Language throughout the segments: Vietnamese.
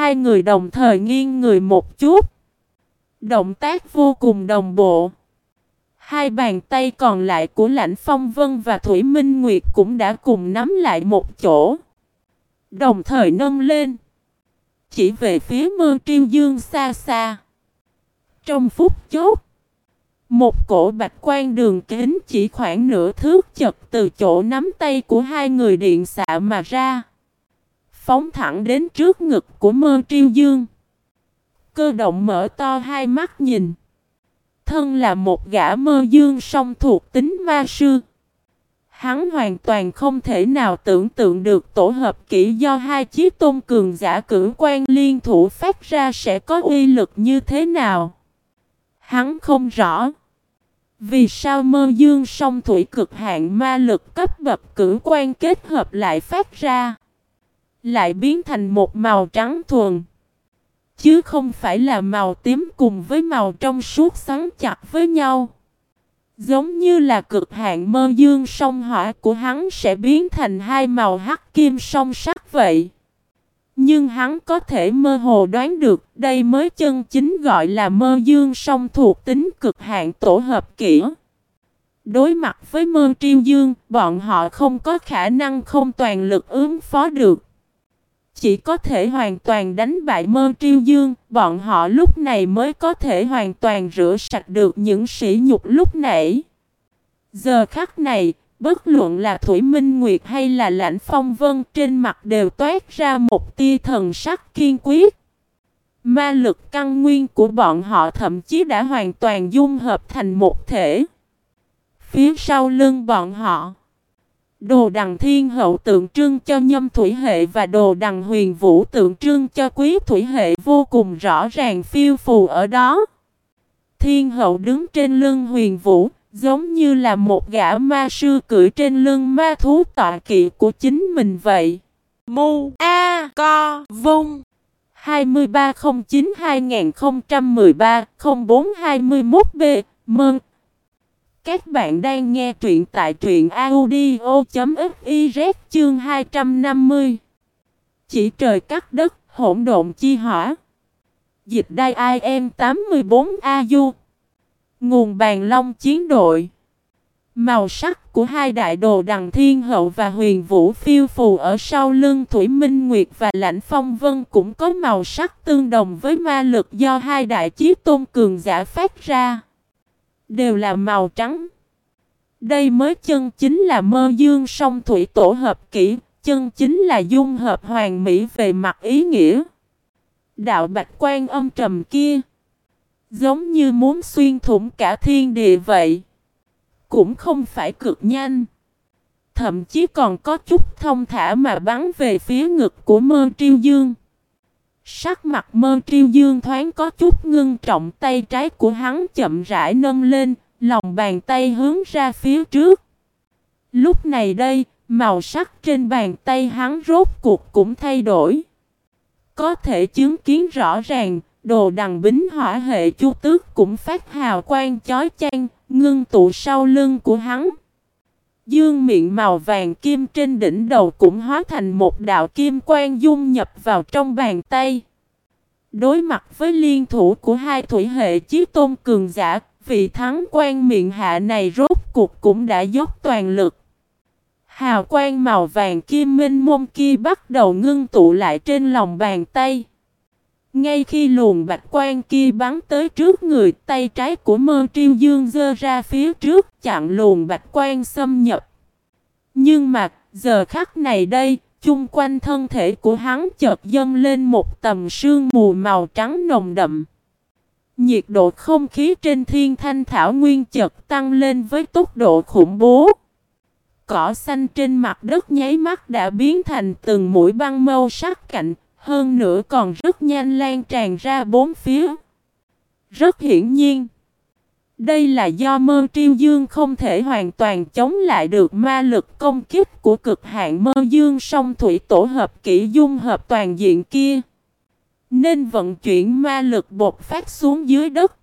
Hai người đồng thời nghiêng người một chút. Động tác vô cùng đồng bộ. Hai bàn tay còn lại của Lãnh Phong Vân và Thủy Minh Nguyệt cũng đã cùng nắm lại một chỗ. Đồng thời nâng lên. Chỉ về phía mơ triêu dương xa xa. Trong phút chốt. Một cổ bạch quan đường kính chỉ khoảng nửa thước chật từ chỗ nắm tay của hai người điện xạ mà ra. Phóng thẳng đến trước ngực của mơ triêu dương. Cơ động mở to hai mắt nhìn. Thân là một gã mơ dương song thuộc tính ma sư. Hắn hoàn toàn không thể nào tưởng tượng được tổ hợp kỹ do hai chiếc tôn cường giả cử quan liên thủ phát ra sẽ có uy lực như thế nào. Hắn không rõ. Vì sao mơ dương song thủy cực hạn ma lực cấp bậc cử quan kết hợp lại phát ra. Lại biến thành một màu trắng thuần. Chứ không phải là màu tím cùng với màu trong suốt xoắn chặt với nhau. Giống như là cực hạn mơ dương sông hỏa của hắn sẽ biến thành hai màu hắc kim song sắc vậy. Nhưng hắn có thể mơ hồ đoán được đây mới chân chính gọi là mơ dương song thuộc tính cực hạn tổ hợp kỹ. Đối mặt với mơ triêu dương, bọn họ không có khả năng không toàn lực ứng phó được. Chỉ có thể hoàn toàn đánh bại mơ triêu dương, bọn họ lúc này mới có thể hoàn toàn rửa sạch được những sỉ nhục lúc nãy. Giờ khắc này, bất luận là Thủy Minh Nguyệt hay là Lãnh Phong Vân trên mặt đều toát ra một tia thần sắc kiên quyết. Ma lực căn nguyên của bọn họ thậm chí đã hoàn toàn dung hợp thành một thể. Phía sau lưng bọn họ Đồ đằng thiên hậu tượng trưng cho nhâm thủy hệ và đồ đằng huyền vũ tượng trưng cho quý thủy hệ vô cùng rõ ràng phiêu phù ở đó. Thiên hậu đứng trên lưng huyền vũ, giống như là một gã ma sư cưỡi trên lưng ma thú tọa kỵ của chính mình vậy. Mu A Co Vung 2309-2013-0421B Mơn các bạn đang nghe truyện tại truyện audio.fiz chương 250 Chỉ trời cắt đất, hỗn độn chi hỏa. Dịch đai IM 84AU Nguồn bàn long chiến đội. Màu sắc của hai đại đồ đằng thiên hậu và huyền vũ phiêu phù ở sau lưng Thủy Minh Nguyệt và Lãnh Phong Vân cũng có màu sắc tương đồng với ma lực do hai đại chiếc tôn cường giả phát ra đều là màu trắng. Đây mới chân chính là mơ dương song thủy tổ hợp kỹ, chân chính là dung hợp hoàn mỹ về mặt ý nghĩa. Đạo bạch quan âm trầm kia, giống như muốn xuyên thủng cả thiên địa vậy. Cũng không phải cực nhanh. Thậm chí còn có chút thông thả mà bắn về phía ngực của mơ triêu dương. Sắc mặt mơ triêu dương thoáng có chút ngưng trọng tay trái của hắn chậm rãi nâng lên, lòng bàn tay hướng ra phía trước. Lúc này đây, màu sắc trên bàn tay hắn rốt cuộc cũng thay đổi. Có thể chứng kiến rõ ràng, đồ đằng bính hỏa hệ chu tước cũng phát hào quang chói chang, ngưng tụ sau lưng của hắn. Dương miệng màu vàng kim trên đỉnh đầu cũng hóa thành một đạo kim quang dung nhập vào trong bàn tay. Đối mặt với liên thủ của hai thủy hệ chiếc tôn cường giả, vị thắng quan miệng hạ này rốt cuộc cũng đã dốc toàn lực. Hào quang màu vàng kim minh mông kia bắt đầu ngưng tụ lại trên lòng bàn tay. Ngay khi luồng bạch quan kia bắn tới trước người, tay trái của mơ triêu dương dơ ra phía trước chặn luồng bạch quan xâm nhập. Nhưng mà, giờ khắc này đây, chung quanh thân thể của hắn chợt dâng lên một tầm sương mù màu trắng nồng đậm. Nhiệt độ không khí trên thiên thanh thảo nguyên chợt tăng lên với tốc độ khủng bố. Cỏ xanh trên mặt đất nháy mắt đã biến thành từng mũi băng mâu sắc cạnh, hơn nữa còn rất nhanh lan tràn ra bốn phía. Rất hiển nhiên. Đây là do mơ triêu dương không thể hoàn toàn chống lại được ma lực công kích của cực hạn mơ dương song thủy tổ hợp kỹ dung hợp toàn diện kia. Nên vận chuyển ma lực bột phát xuống dưới đất.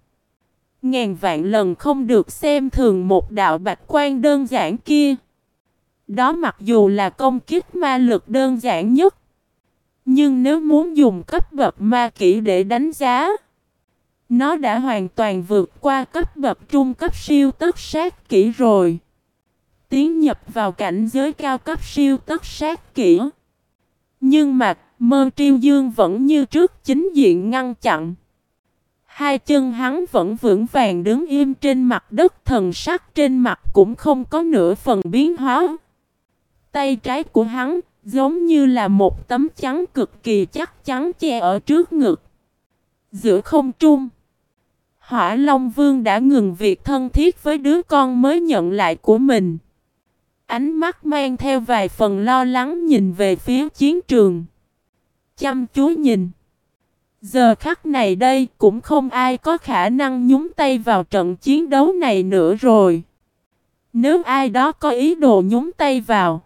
Ngàn vạn lần không được xem thường một đạo bạch quan đơn giản kia. Đó mặc dù là công kích ma lực đơn giản nhất. Nhưng nếu muốn dùng cấp bậc ma kỹ để đánh giá, nó đã hoàn toàn vượt qua cấp bậc trung cấp siêu tất sát kỹ rồi. Tiến nhập vào cảnh giới cao cấp siêu tất sát kỹ. Nhưng mà mơ triêu dương vẫn như trước chính diện ngăn chặn. Hai chân hắn vẫn vững vàng đứng im trên mặt đất thần sắc trên mặt cũng không có nửa phần biến hóa. Tay trái của hắn giống như là một tấm chắn cực kỳ chắc chắn che ở trước ngực. Giữa không trung, Hỏa Long Vương đã ngừng việc thân thiết với đứa con mới nhận lại của mình. Ánh mắt mang theo vài phần lo lắng nhìn về phía chiến trường. Chăm chú nhìn. Giờ khắc này đây cũng không ai có khả năng nhúng tay vào trận chiến đấu này nữa rồi. Nếu ai đó có ý đồ nhúng tay vào.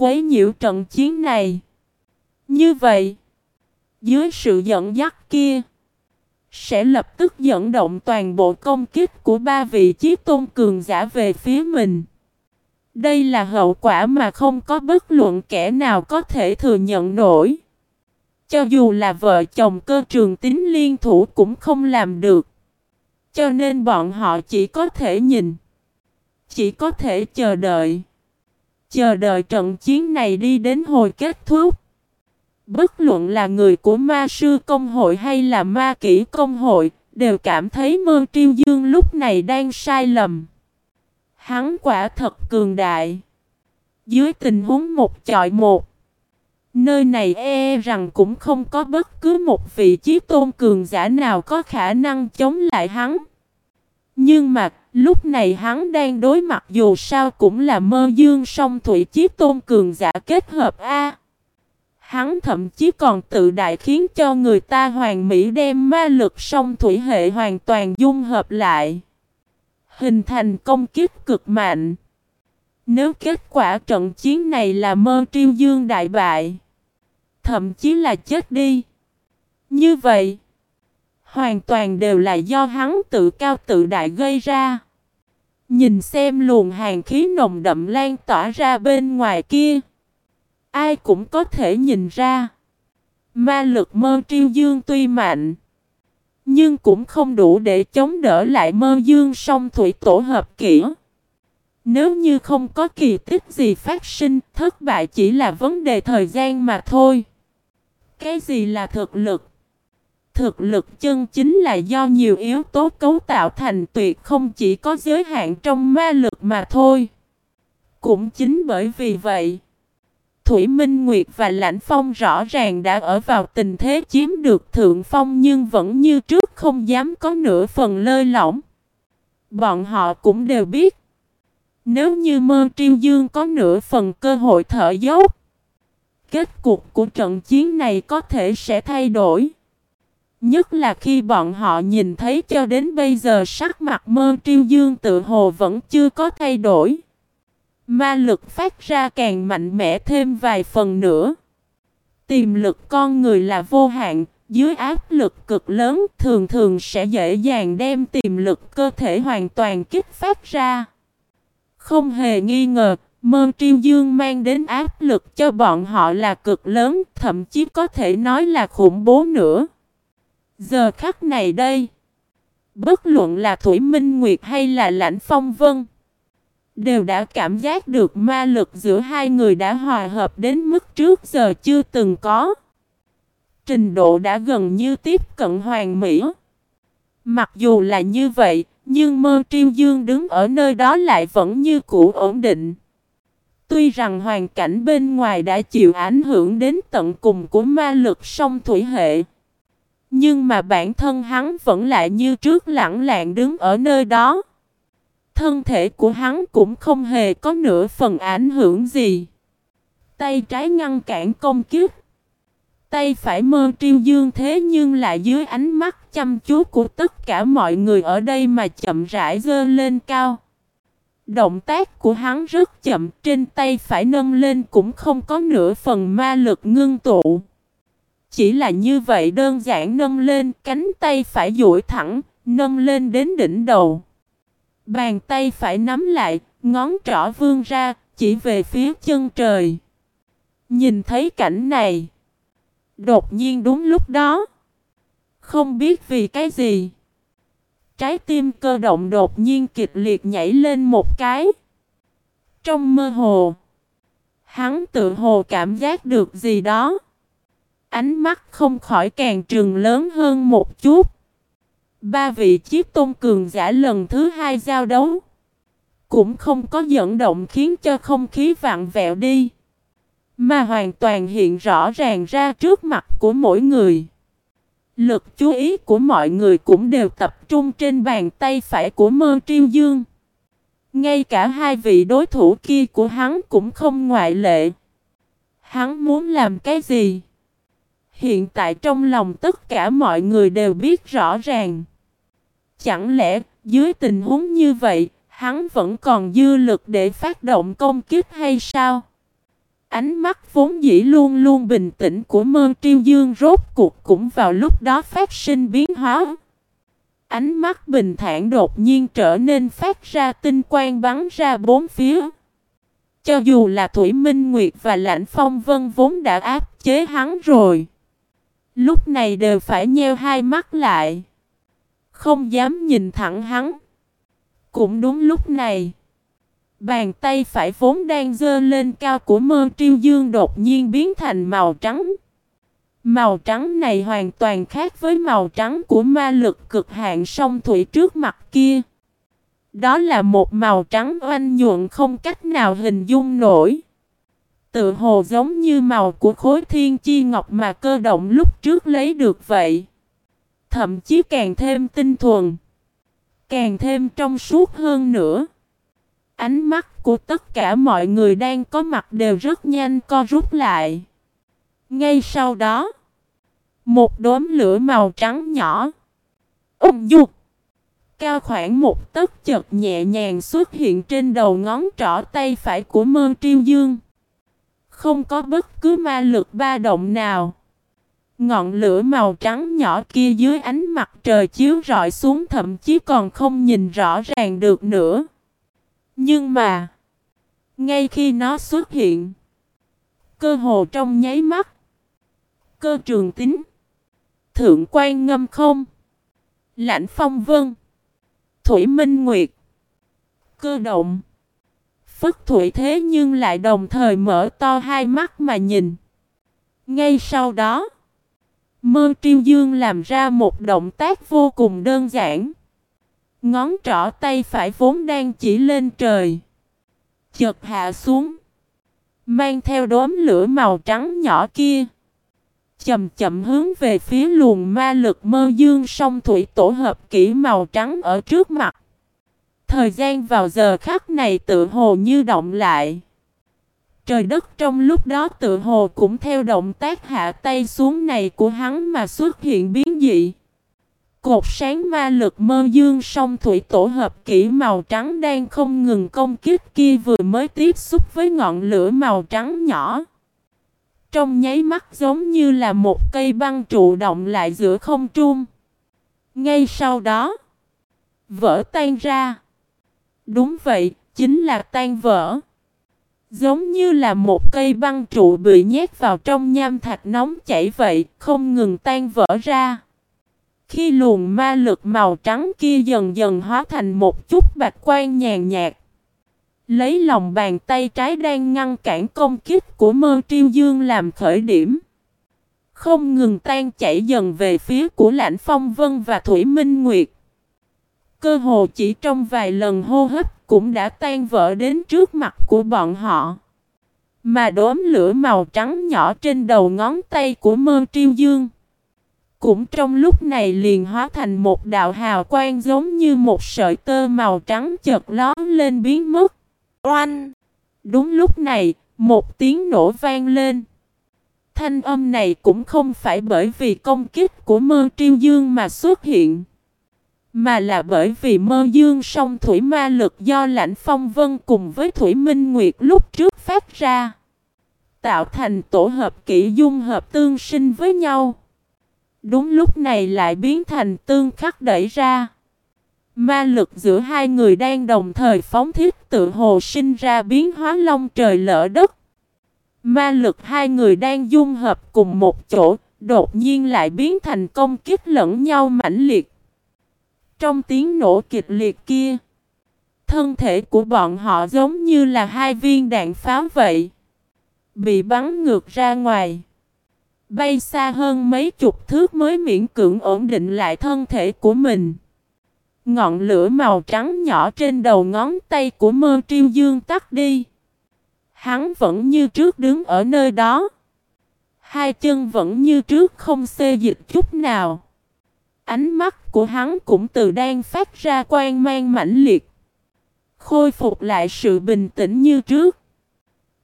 Quấy nhiễu trận chiến này. Như vậy. Dưới sự dẫn dắt kia. Sẽ lập tức dẫn động toàn bộ công kích của ba vị chiếc tôn cường giả về phía mình. Đây là hậu quả mà không có bất luận kẻ nào có thể thừa nhận nổi. Cho dù là vợ chồng cơ trường tính liên thủ cũng không làm được. Cho nên bọn họ chỉ có thể nhìn. Chỉ có thể chờ đợi. Chờ đợi trận chiến này đi đến hồi kết thúc. Bất luận là người của ma sư công hội hay là ma kỹ công hội, đều cảm thấy mơ triêu dương lúc này đang sai lầm. Hắn quả thật cường đại. Dưới tình huống một chọi một, nơi này e, e rằng cũng không có bất cứ một vị trí tôn cường giả nào có khả năng chống lại hắn. Nhưng mà, lúc này hắn đang đối mặt dù sao cũng là mơ dương song thủy chiếc tôn cường giả kết hợp A. Hắn thậm chí còn tự đại khiến cho người ta hoàn mỹ đem ma lực song thủy hệ hoàn toàn dung hợp lại. Hình thành công kích cực mạnh. Nếu kết quả trận chiến này là mơ triêu dương đại bại. Thậm chí là chết đi. Như vậy. Hoàn toàn đều là do hắn tự cao tự đại gây ra. Nhìn xem luồng hàng khí nồng đậm lan tỏa ra bên ngoài kia. Ai cũng có thể nhìn ra. Ma lực mơ triêu dương tuy mạnh. Nhưng cũng không đủ để chống đỡ lại mơ dương song thủy tổ hợp kỹ. Nếu như không có kỳ tích gì phát sinh, thất bại chỉ là vấn đề thời gian mà thôi. Cái gì là thực lực? Thực lực chân chính là do nhiều yếu tố cấu tạo thành tuyệt không chỉ có giới hạn trong ma lực mà thôi. Cũng chính bởi vì vậy, Thủy Minh Nguyệt và Lãnh Phong rõ ràng đã ở vào tình thế chiếm được thượng phong nhưng vẫn như trước không dám có nửa phần lơi lỏng. Bọn họ cũng đều biết, nếu như mơ triêu dương có nửa phần cơ hội thở dốc, kết cục của trận chiến này có thể sẽ thay đổi. Nhất là khi bọn họ nhìn thấy cho đến bây giờ sắc mặt mơ triêu dương tự hồ vẫn chưa có thay đổi. Ma lực phát ra càng mạnh mẽ thêm vài phần nữa. Tiềm lực con người là vô hạn, dưới áp lực cực lớn thường thường sẽ dễ dàng đem tiềm lực cơ thể hoàn toàn kích phát ra. Không hề nghi ngờ, Mơ Triêu Dương mang đến áp lực cho bọn họ là cực lớn, thậm chí có thể nói là khủng bố nữa. Giờ khắc này đây, bất luận là Thủy Minh Nguyệt hay là Lãnh Phong Vân, đều đã cảm giác được ma lực giữa hai người đã hòa hợp đến mức trước giờ chưa từng có. Trình độ đã gần như tiếp cận hoàn mỹ. Mặc dù là như vậy, nhưng mơ triêu dương đứng ở nơi đó lại vẫn như cũ ổn định. Tuy rằng hoàn cảnh bên ngoài đã chịu ảnh hưởng đến tận cùng của ma lực sông thủy hệ. Nhưng mà bản thân hắn vẫn lại như trước lẳng lặng đứng ở nơi đó. Thân thể của hắn cũng không hề có nửa phần ảnh hưởng gì. Tay trái ngăn cản công kiếp. Tay phải mơ triêu dương thế nhưng lại dưới ánh mắt chăm chú của tất cả mọi người ở đây mà chậm rãi dơ lên cao. Động tác của hắn rất chậm, trên tay phải nâng lên cũng không có nửa phần ma lực ngưng tụ. Chỉ là như vậy đơn giản nâng lên cánh tay phải duỗi thẳng, nâng lên đến đỉnh đầu. Bàn tay phải nắm lại, ngón trỏ vươn ra, chỉ về phía chân trời. Nhìn thấy cảnh này, Đột nhiên đúng lúc đó. Không biết vì cái gì. Trái tim cơ động đột nhiên kịch liệt nhảy lên một cái. Trong mơ hồ. Hắn tự hồ cảm giác được gì đó. Ánh mắt không khỏi càng trừng lớn hơn một chút. Ba vị chiếc tôn cường giả lần thứ hai giao đấu. Cũng không có dẫn động khiến cho không khí vặn vẹo đi. Mà hoàn toàn hiện rõ ràng ra trước mặt của mỗi người. Lực chú ý của mọi người cũng đều tập trung trên bàn tay phải của mơ triêu dương. Ngay cả hai vị đối thủ kia của hắn cũng không ngoại lệ. Hắn muốn làm cái gì? Hiện tại trong lòng tất cả mọi người đều biết rõ ràng. Chẳng lẽ dưới tình huống như vậy, hắn vẫn còn dư lực để phát động công kích hay sao? Ánh mắt vốn dĩ luôn luôn bình tĩnh của mơ triêu dương rốt cuộc cũng vào lúc đó phát sinh biến hóa. Ánh mắt bình thản đột nhiên trở nên phát ra tinh quang bắn ra bốn phía. Cho dù là Thủy Minh Nguyệt và Lãnh Phong Vân vốn đã áp chế hắn rồi. Lúc này đều phải nheo hai mắt lại. Không dám nhìn thẳng hắn. Cũng đúng lúc này. Bàn tay phải vốn đang dơ lên cao của mơ triêu dương đột nhiên biến thành màu trắng. Màu trắng này hoàn toàn khác với màu trắng của ma lực cực hạn sông thủy trước mặt kia. Đó là một màu trắng oanh nhuận không cách nào hình dung nổi. Tự hồ giống như màu của khối thiên chi ngọc mà cơ động lúc trước lấy được vậy. Thậm chí càng thêm tinh thuần. Càng thêm trong suốt hơn nữa. Ánh mắt của tất cả mọi người đang có mặt đều rất nhanh co rút lại. Ngay sau đó, một đốm lửa màu trắng nhỏ, ung dục, cao khoảng một tấc chật nhẹ nhàng xuất hiện trên đầu ngón trỏ tay phải của mơ triêu dương. Không có bất cứ ma lực ba động nào. Ngọn lửa màu trắng nhỏ kia dưới ánh mặt trời chiếu rọi xuống thậm chí còn không nhìn rõ ràng được nữa. Nhưng mà, ngay khi nó xuất hiện, cơ hồ trong nháy mắt, cơ trường tính, thượng quan ngâm không, lãnh phong vân, thủy minh nguyệt, cơ động, phất thủy thế nhưng lại đồng thời mở to hai mắt mà nhìn. Ngay sau đó, Mơ triêu dương làm ra một động tác vô cùng đơn giản. Ngón trỏ tay phải vốn đang chỉ lên trời. Chợt hạ xuống. Mang theo đốm lửa màu trắng nhỏ kia. Chậm chậm hướng về phía luồng ma lực mơ dương sông thủy tổ hợp kỹ màu trắng ở trước mặt. Thời gian vào giờ khắc này tự hồ như động lại. Trời đất trong lúc đó tự hồ cũng theo động tác hạ tay xuống này của hắn mà xuất hiện biến dị. Cột sáng ma lực mơ dương song thủy tổ hợp kỹ màu trắng đang không ngừng công kích kia vừa mới tiếp xúc với ngọn lửa màu trắng nhỏ. Trong nháy mắt giống như là một cây băng trụ động lại giữa không trung. Ngay sau đó, vỡ tan ra. Đúng vậy, chính là tan vỡ. Giống như là một cây băng trụ bị nhét vào trong nham thạch nóng chảy vậy, không ngừng tan vỡ ra. Khi luồng ma lực màu trắng kia dần dần hóa thành một chút bạch quan nhàn nhạt. Lấy lòng bàn tay trái đang ngăn cản công kích của mơ triêu dương làm khởi điểm. Không ngừng tan chảy dần về phía của lãnh phong vân và thủy minh nguyệt. Cơ hồ chỉ trong vài lần hô hấp cũng đã tan vỡ đến trước mặt của bọn họ. Mà đốm lửa màu trắng nhỏ trên đầu ngón tay của mơ triêu dương. Cũng trong lúc này liền hóa thành một đạo hào quang giống như một sợi tơ màu trắng chợt lón lên biến mất. Oanh! Đúng lúc này, một tiếng nổ vang lên. Thanh âm này cũng không phải bởi vì công kích của mơ triêu dương mà xuất hiện. Mà là bởi vì mơ dương song thủy ma lực do lãnh phong vân cùng với thủy minh nguyệt lúc trước phát ra. Tạo thành tổ hợp kỹ dung hợp tương sinh với nhau. Đúng lúc này lại biến thành tương khắc đẩy ra. Ma lực giữa hai người đang đồng thời phóng thiết tự hồ sinh ra biến hóa long trời lỡ đất. Ma lực hai người đang dung hợp cùng một chỗ, đột nhiên lại biến thành công kích lẫn nhau mãnh liệt. Trong tiếng nổ kịch liệt kia, thân thể của bọn họ giống như là hai viên đạn pháo vậy. Bị bắn ngược ra ngoài. Bay xa hơn mấy chục thước mới miễn cưỡng ổn định lại thân thể của mình. Ngọn lửa màu trắng nhỏ trên đầu ngón tay của mơ triêu dương tắt đi. Hắn vẫn như trước đứng ở nơi đó. Hai chân vẫn như trước không xê dịch chút nào. Ánh mắt của hắn cũng từ đang phát ra quan mang mãnh liệt. Khôi phục lại sự bình tĩnh như trước.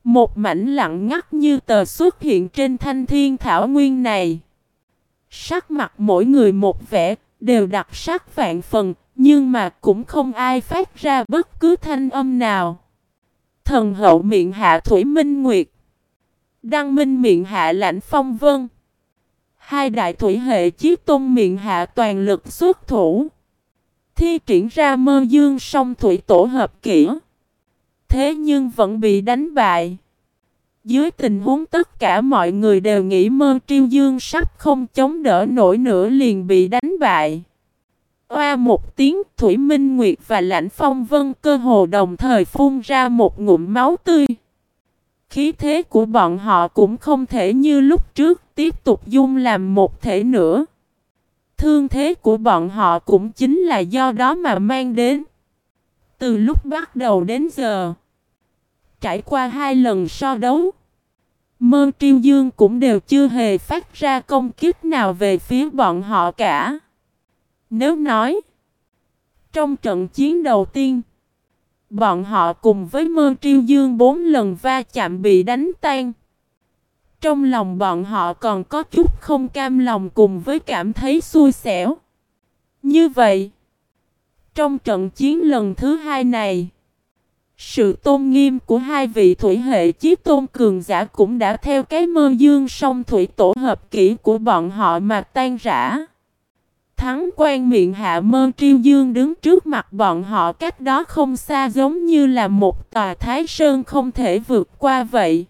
Một mảnh lặng ngắt như tờ xuất hiện trên thanh thiên thảo nguyên này. Sắc mặt mỗi người một vẻ, đều đặc sắc vạn phần, nhưng mà cũng không ai phát ra bất cứ thanh âm nào. Thần hậu miệng hạ Thủy Minh Nguyệt. Đăng Minh miệng hạ Lãnh Phong Vân. Hai đại thủy hệ chiếc tôn miệng hạ toàn lực xuất thủ. Thi triển ra mơ dương song thủy tổ hợp kỹ. Thế nhưng vẫn bị đánh bại. Dưới tình huống tất cả mọi người đều nghĩ mơ triêu dương sắp không chống đỡ nổi nữa liền bị đánh bại. Oa một tiếng, Thủy Minh Nguyệt và Lãnh Phong Vân cơ hồ đồng thời phun ra một ngụm máu tươi. Khí thế của bọn họ cũng không thể như lúc trước tiếp tục dung làm một thể nữa. Thương thế của bọn họ cũng chính là do đó mà mang đến. Từ lúc bắt đầu đến giờ, trải qua hai lần so đấu, Mơ Triêu Dương cũng đều chưa hề phát ra công kích nào về phía bọn họ cả. Nếu nói, trong trận chiến đầu tiên, bọn họ cùng với Mơ Triêu Dương bốn lần va chạm bị đánh tan. Trong lòng bọn họ còn có chút không cam lòng cùng với cảm thấy xui xẻo. Như vậy, trong trận chiến lần thứ hai này, sự tôn nghiêm của hai vị thủy hệ chí tôn cường giả cũng đã theo cái mơ dương song thủy tổ hợp kỹ của bọn họ mà tan rã. Thắng quan miệng hạ mơ triêu dương đứng trước mặt bọn họ cách đó không xa giống như là một tòa thái sơn không thể vượt qua vậy.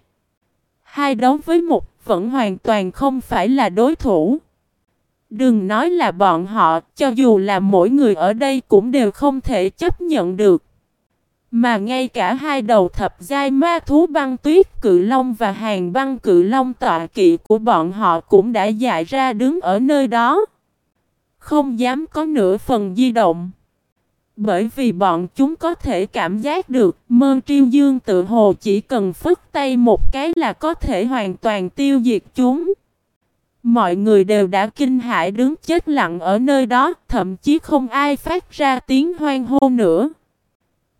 Hai đấu với một vẫn hoàn toàn không phải là đối thủ. Đừng nói là bọn họ, cho dù là mỗi người ở đây cũng đều không thể chấp nhận được. Mà ngay cả hai đầu thập giai ma thú băng tuyết cự long và hàng băng cự long tọa kỵ của bọn họ cũng đã dại ra đứng ở nơi đó. Không dám có nửa phần di động. Bởi vì bọn chúng có thể cảm giác được mơ triêu dương tự hồ chỉ cần phức tay một cái là có thể hoàn toàn tiêu diệt chúng. Mọi người đều đã kinh hãi đứng chết lặng ở nơi đó, thậm chí không ai phát ra tiếng hoang hô nữa.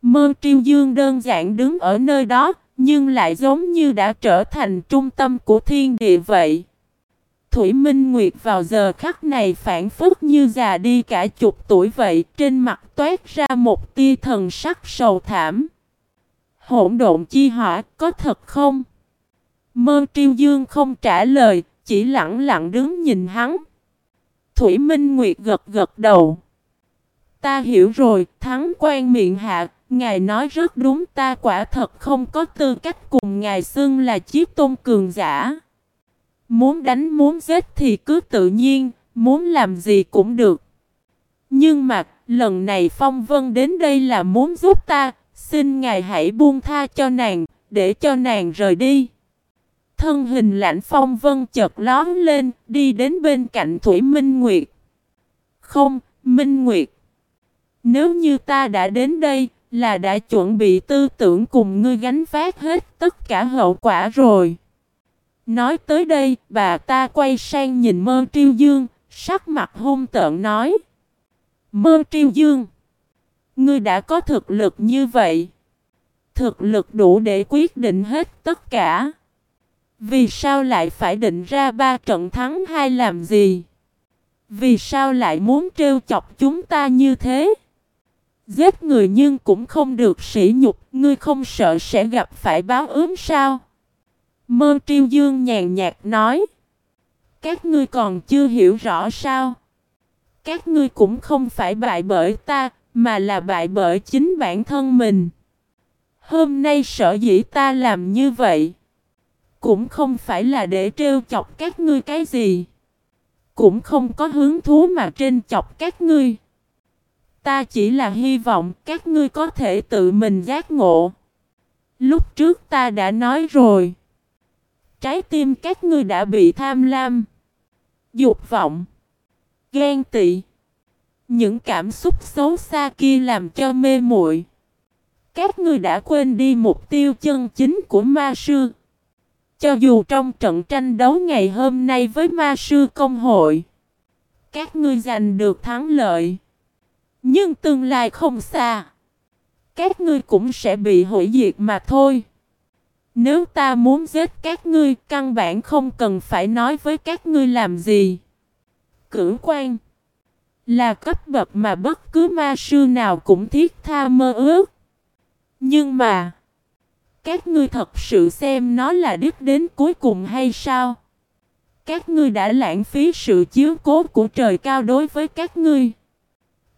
Mơ triêu dương đơn giản đứng ở nơi đó, nhưng lại giống như đã trở thành trung tâm của thiên địa vậy. Thủy Minh Nguyệt vào giờ khắc này phản phức như già đi cả chục tuổi vậy, trên mặt toát ra một tia thần sắc sầu thảm. Hỗn độn chi hỏa, có thật không? Mơ triêu dương không trả lời, chỉ lặng lặng đứng nhìn hắn. Thủy Minh Nguyệt gật gật đầu. Ta hiểu rồi, thắng quan miệng hạ, ngài nói rất đúng ta quả thật không có tư cách cùng ngài xưng là chiếc tôn cường giả. Muốn đánh muốn giết thì cứ tự nhiên, muốn làm gì cũng được. Nhưng mà, lần này Phong Vân đến đây là muốn giúp ta, xin ngài hãy buông tha cho nàng, để cho nàng rời đi. Thân hình lạnh Phong Vân chợt lón lên, đi đến bên cạnh Thủy Minh Nguyệt. Không, Minh Nguyệt. Nếu như ta đã đến đây, là đã chuẩn bị tư tưởng cùng ngươi gánh vác hết tất cả hậu quả rồi. Nói tới đây, bà ta quay sang nhìn mơ triêu dương, sắc mặt hung tợn nói. Mơ triêu dương, ngươi đã có thực lực như vậy. Thực lực đủ để quyết định hết tất cả. Vì sao lại phải định ra ba trận thắng hai làm gì? Vì sao lại muốn trêu chọc chúng ta như thế? Giết người nhưng cũng không được sỉ nhục, ngươi không sợ sẽ gặp phải báo ướm sao? Mơ triêu dương nhàn nhạt nói. Các ngươi còn chưa hiểu rõ sao? Các ngươi cũng không phải bại bởi ta, mà là bại bởi chính bản thân mình. Hôm nay sợ dĩ ta làm như vậy. Cũng không phải là để trêu chọc các ngươi cái gì. cũng không có hứng thú mà trên chọc các ngươi. Ta chỉ là hy vọng các ngươi có thể tự mình giác ngộ. Lúc trước ta đã nói rồi. Trái tim các ngươi đã bị tham lam, dục vọng, ghen tị. Những cảm xúc xấu xa kia làm cho mê muội. Các ngươi đã quên đi mục tiêu chân chính của ma sư. Cho dù trong trận tranh đấu ngày hôm nay với ma sư công hội, các ngươi giành được thắng lợi. Nhưng tương lai không xa. Các ngươi cũng sẽ bị hủy diệt mà thôi. Nếu ta muốn giết các ngươi, căn bản không cần phải nói với các ngươi làm gì. Cử quan là cấp bậc mà bất cứ ma sư nào cũng thiết tha mơ ước. Nhưng mà, các ngươi thật sự xem nó là đích đến cuối cùng hay sao? Các ngươi đã lãng phí sự chiếu cố của trời cao đối với các ngươi.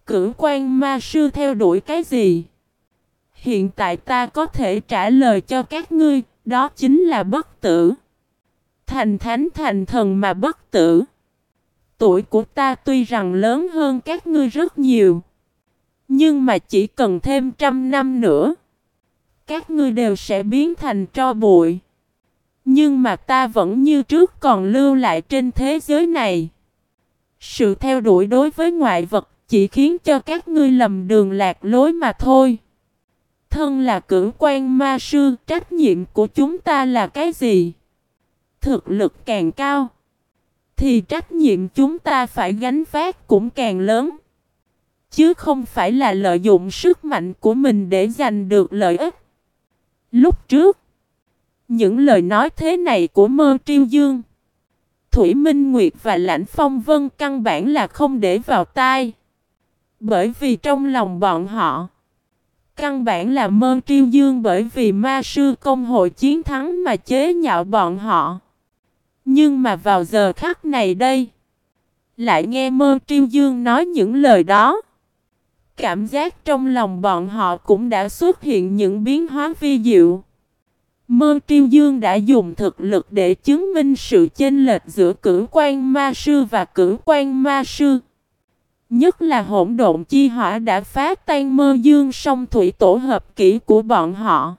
Cử quan ma sư theo đuổi cái gì? Hiện tại ta có thể trả lời cho các ngươi, đó chính là bất tử. Thành thánh thành thần mà bất tử. Tuổi của ta tuy rằng lớn hơn các ngươi rất nhiều. Nhưng mà chỉ cần thêm trăm năm nữa. Các ngươi đều sẽ biến thành tro bụi. Nhưng mà ta vẫn như trước còn lưu lại trên thế giới này. Sự theo đuổi đối với ngoại vật chỉ khiến cho các ngươi lầm đường lạc lối mà thôi. Thân là cử quan ma sư, trách nhiệm của chúng ta là cái gì? Thực lực càng cao, thì trách nhiệm chúng ta phải gánh vác cũng càng lớn. Chứ không phải là lợi dụng sức mạnh của mình để giành được lợi ích. Lúc trước, những lời nói thế này của Mơ Triêu Dương, Thủy Minh Nguyệt và Lãnh Phong Vân căn bản là không để vào tai. Bởi vì trong lòng bọn họ, căn bản là Mơ Triêu Dương bởi vì ma sư công hội chiến thắng mà chế nhạo bọn họ. Nhưng mà vào giờ khắc này đây, lại nghe Mơ Triêu Dương nói những lời đó. Cảm giác trong lòng bọn họ cũng đã xuất hiện những biến hóa vi diệu. Mơ Triêu Dương đã dùng thực lực để chứng minh sự chênh lệch giữa cử quan ma sư và cử quan ma sư. Nhất là hỗn độn chi hỏa đã phá tan mơ dương song thủy tổ hợp kỹ của bọn họ.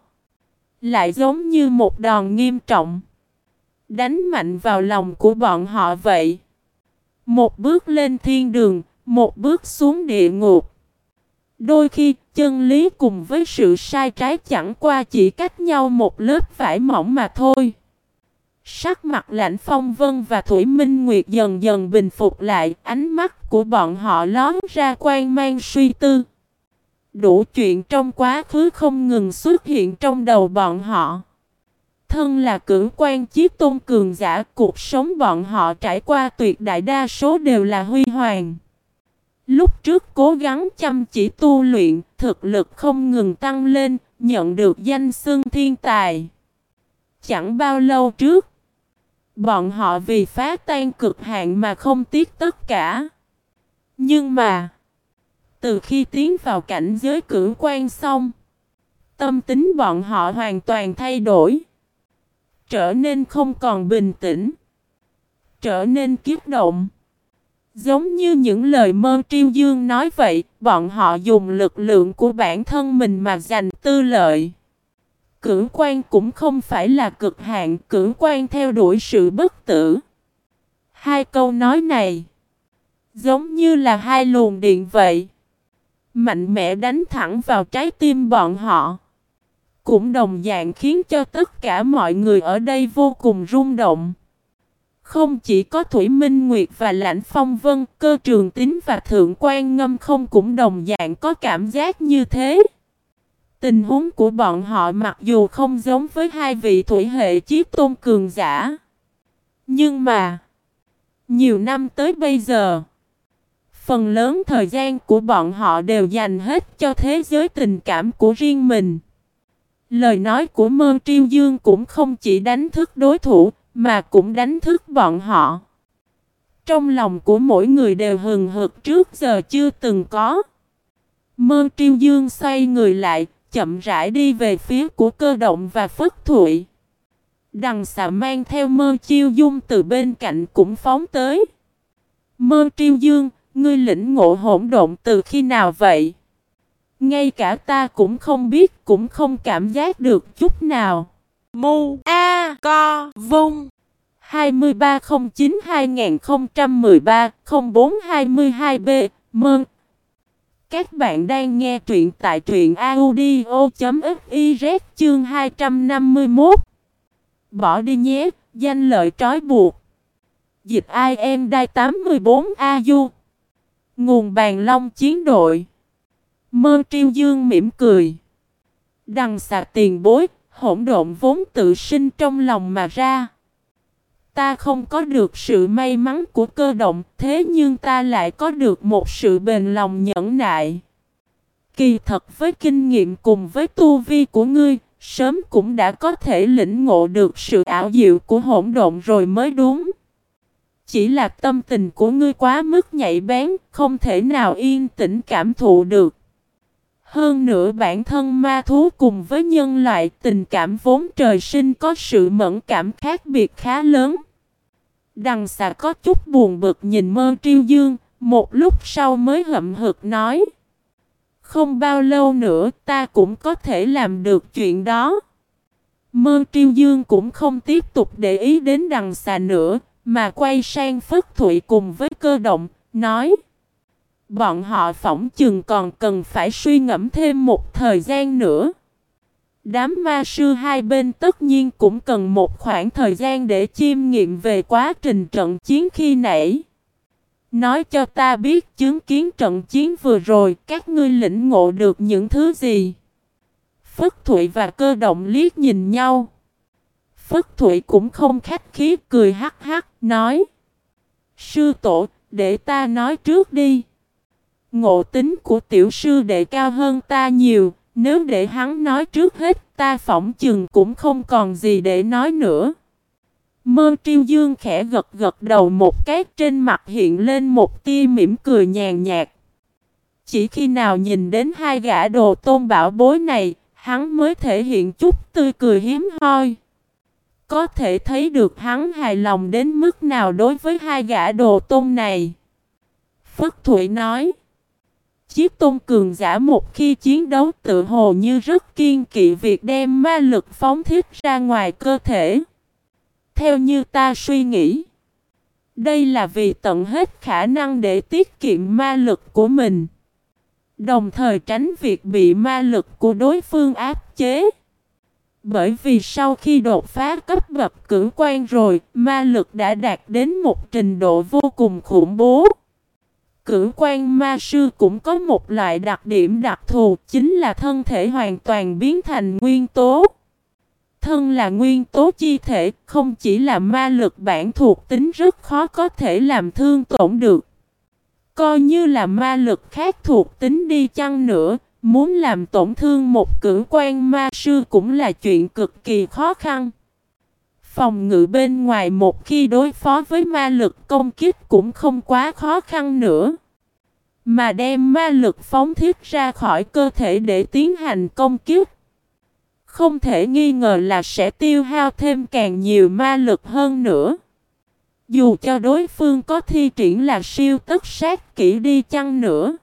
Lại giống như một đòn nghiêm trọng. Đánh mạnh vào lòng của bọn họ vậy. Một bước lên thiên đường, một bước xuống địa ngục. Đôi khi, chân lý cùng với sự sai trái chẳng qua chỉ cách nhau một lớp vải mỏng mà thôi. Sắc mặt lạnh phong vân và Thủy Minh Nguyệt dần dần bình phục lại, ánh mắt của bọn họ lón ra quan mang suy tư. Đủ chuyện trong quá khứ không ngừng xuất hiện trong đầu bọn họ. Thân là cử quan chiếc tôn cường giả, cuộc sống bọn họ trải qua tuyệt đại đa số đều là huy hoàng. Lúc trước cố gắng chăm chỉ tu luyện, thực lực không ngừng tăng lên, nhận được danh xưng thiên tài. Chẳng bao lâu trước, bọn họ vì phá tan cực hạn mà không tiếc tất cả. Nhưng mà, từ khi tiến vào cảnh giới cử quan xong, tâm tính bọn họ hoàn toàn thay đổi. Trở nên không còn bình tĩnh, trở nên kiếp động. Giống như những lời mơ triêu dương nói vậy, bọn họ dùng lực lượng của bản thân mình mà giành tư lợi. Cử quan cũng không phải là cực hạn, cử quan theo đuổi sự bất tử. Hai câu nói này, giống như là hai luồng điện vậy. Mạnh mẽ đánh thẳng vào trái tim bọn họ. Cũng đồng dạng khiến cho tất cả mọi người ở đây vô cùng rung động. Không chỉ có Thủy Minh Nguyệt và Lãnh Phong Vân, cơ trường tín và Thượng quan Ngâm không cũng đồng dạng có cảm giác như thế. Tình huống của bọn họ mặc dù không giống với hai vị thủy hệ chiếc tôn cường giả. Nhưng mà, nhiều năm tới bây giờ, phần lớn thời gian của bọn họ đều dành hết cho thế giới tình cảm của riêng mình. Lời nói của Mơ Triêu Dương cũng không chỉ đánh thức đối thủ, mà cũng đánh thức bọn họ. Trong lòng của mỗi người đều hừng hực trước giờ chưa từng có. Mơ triêu dương xoay người lại, chậm rãi đi về phía của cơ động và phất thụy. Đằng xà mang theo mơ chiêu dung từ bên cạnh cũng phóng tới. Mơ triêu dương, ngươi lĩnh ngộ hỗn độn từ khi nào vậy? Ngay cả ta cũng không biết, cũng không cảm giác được chút nào. Mu A Co Vung 2309-2013-0422B Mơn các bạn đang nghe truyện tại truyện audio.fiz chương 251 Bỏ đi nhé, danh lợi trói buộc. Dịch IM đai 84 AU Nguồn bàn long chiến đội. Mơ triêu dương mỉm cười. Đằng xà tiền bối Hỗn độn vốn tự sinh trong lòng mà ra. Ta không có được sự may mắn của cơ động Thế nhưng ta lại có được một sự bền lòng nhẫn nại Kỳ thật với kinh nghiệm cùng với tu vi của ngươi Sớm cũng đã có thể lĩnh ngộ được sự ảo diệu của hỗn độn rồi mới đúng chỉ là tâm tình của ngươi quá mức nhạy bén, không thể nào yên tĩnh cảm thụ được. Hơn nữa bản thân ma thú cùng với nhân loại tình cảm vốn trời sinh có sự mẫn cảm khác biệt khá lớn. Đằng xà có chút buồn bực nhìn mơ triêu dương, một lúc sau mới hậm hực nói. Không bao lâu nữa ta cũng có thể làm được chuyện đó. Mơ triêu dương cũng không tiếp tục để ý đến đằng xà nữa, mà quay sang Phất Thụy cùng với cơ động, nói Bọn họ phỏng chừng còn cần phải suy ngẫm thêm một thời gian nữa. Đám ma sư hai bên tất nhiên cũng cần một khoảng thời gian để chiêm nghiệm về quá trình trận chiến khi nãy. Nói cho ta biết chứng kiến trận chiến vừa rồi các ngươi lĩnh ngộ được những thứ gì. Phất Thụy và cơ động liếc nhìn nhau. Phất Thụy cũng không khách khí cười hắc hắc nói Sư tổ, để ta nói trước đi. Ngộ tính của tiểu sư đệ cao hơn ta nhiều, nếu để hắn nói trước hết ta phỏng chừng cũng không còn gì để nói nữa. Mơ triêu dương khẽ gật gật đầu một cái trên mặt hiện lên một tia mỉm cười nhàn nhạt. Chỉ khi nào nhìn đến hai gã đồ tôn bảo bối này, hắn mới thể hiện chút tươi cười hiếm hoi. Có thể thấy được hắn hài lòng đến mức nào đối với hai gã đồ tôn này. Phất Thụy nói. Chiếc tôn cường giả một khi chiến đấu tự hồ như rất kiên kỵ việc đem ma lực phóng thiết ra ngoài cơ thể. Theo như ta suy nghĩ. Đây là vì tận hết khả năng để tiết kiệm ma lực của mình. Đồng thời tránh việc bị ma lực của đối phương áp chế. Bởi vì sau khi đột phá cấp bậc cử quan rồi, ma lực đã đạt đến một trình độ vô cùng khủng bố. Cửu quan ma sư cũng có một loại đặc điểm đặc thù, chính là thân thể hoàn toàn biến thành nguyên tố. Thân là nguyên tố chi thể, không chỉ là ma lực bản thuộc tính rất khó có thể làm thương tổn được. Coi như là ma lực khác thuộc tính đi chăng nữa, Muốn làm tổn thương một cử quan ma sư cũng là chuyện cực kỳ khó khăn. Phòng ngự bên ngoài một khi đối phó với ma lực công kích cũng không quá khó khăn nữa. Mà đem ma lực phóng thiết ra khỏi cơ thể để tiến hành công kích. Không thể nghi ngờ là sẽ tiêu hao thêm càng nhiều ma lực hơn nữa. Dù cho đối phương có thi triển là siêu tất sát kỹ đi chăng nữa.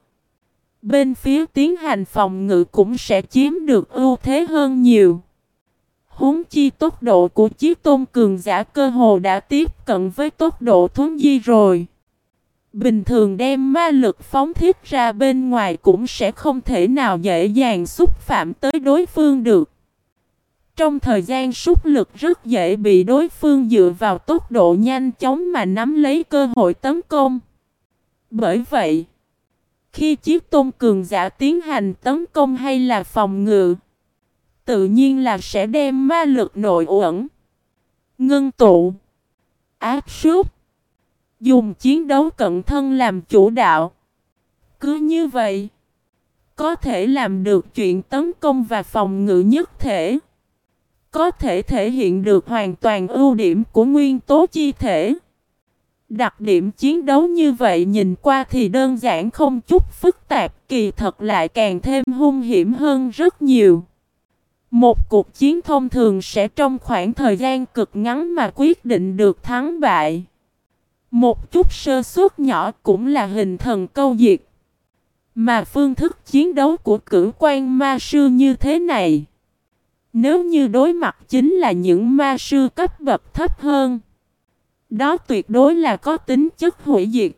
Bên phía tiến hành phòng ngự cũng sẽ chiếm được ưu thế hơn nhiều. Huống chi tốc độ của chiếc tôn cường giả cơ hồ đã tiếp cận với tốc độ thuấn di rồi. Bình thường đem ma lực phóng thiết ra bên ngoài cũng sẽ không thể nào dễ dàng xúc phạm tới đối phương được. Trong thời gian xúc lực rất dễ bị đối phương dựa vào tốc độ nhanh chóng mà nắm lấy cơ hội tấn công. Bởi vậy, khi chiếc tôn cường giả tiến hành tấn công hay là phòng ngự, tự nhiên là sẽ đem ma lực nội uẩn, ngưng tụ, áp suất, dùng chiến đấu cận thân làm chủ đạo. Cứ như vậy, có thể làm được chuyện tấn công và phòng ngự nhất thể. Có thể thể hiện được hoàn toàn ưu điểm của nguyên tố chi thể. Đặc điểm chiến đấu như vậy nhìn qua thì đơn giản không chút phức tạp, kỳ thật lại càng thêm hung hiểm hơn rất nhiều. Một cuộc chiến thông thường sẽ trong khoảng thời gian cực ngắn mà quyết định được thắng bại. Một chút sơ suất nhỏ cũng là hình thần câu diệt. Mà phương thức chiến đấu của cử quan ma sư như thế này. Nếu như đối mặt chính là những ma sư cấp bậc thấp hơn. Đó tuyệt đối là có tính chất hủy diệt.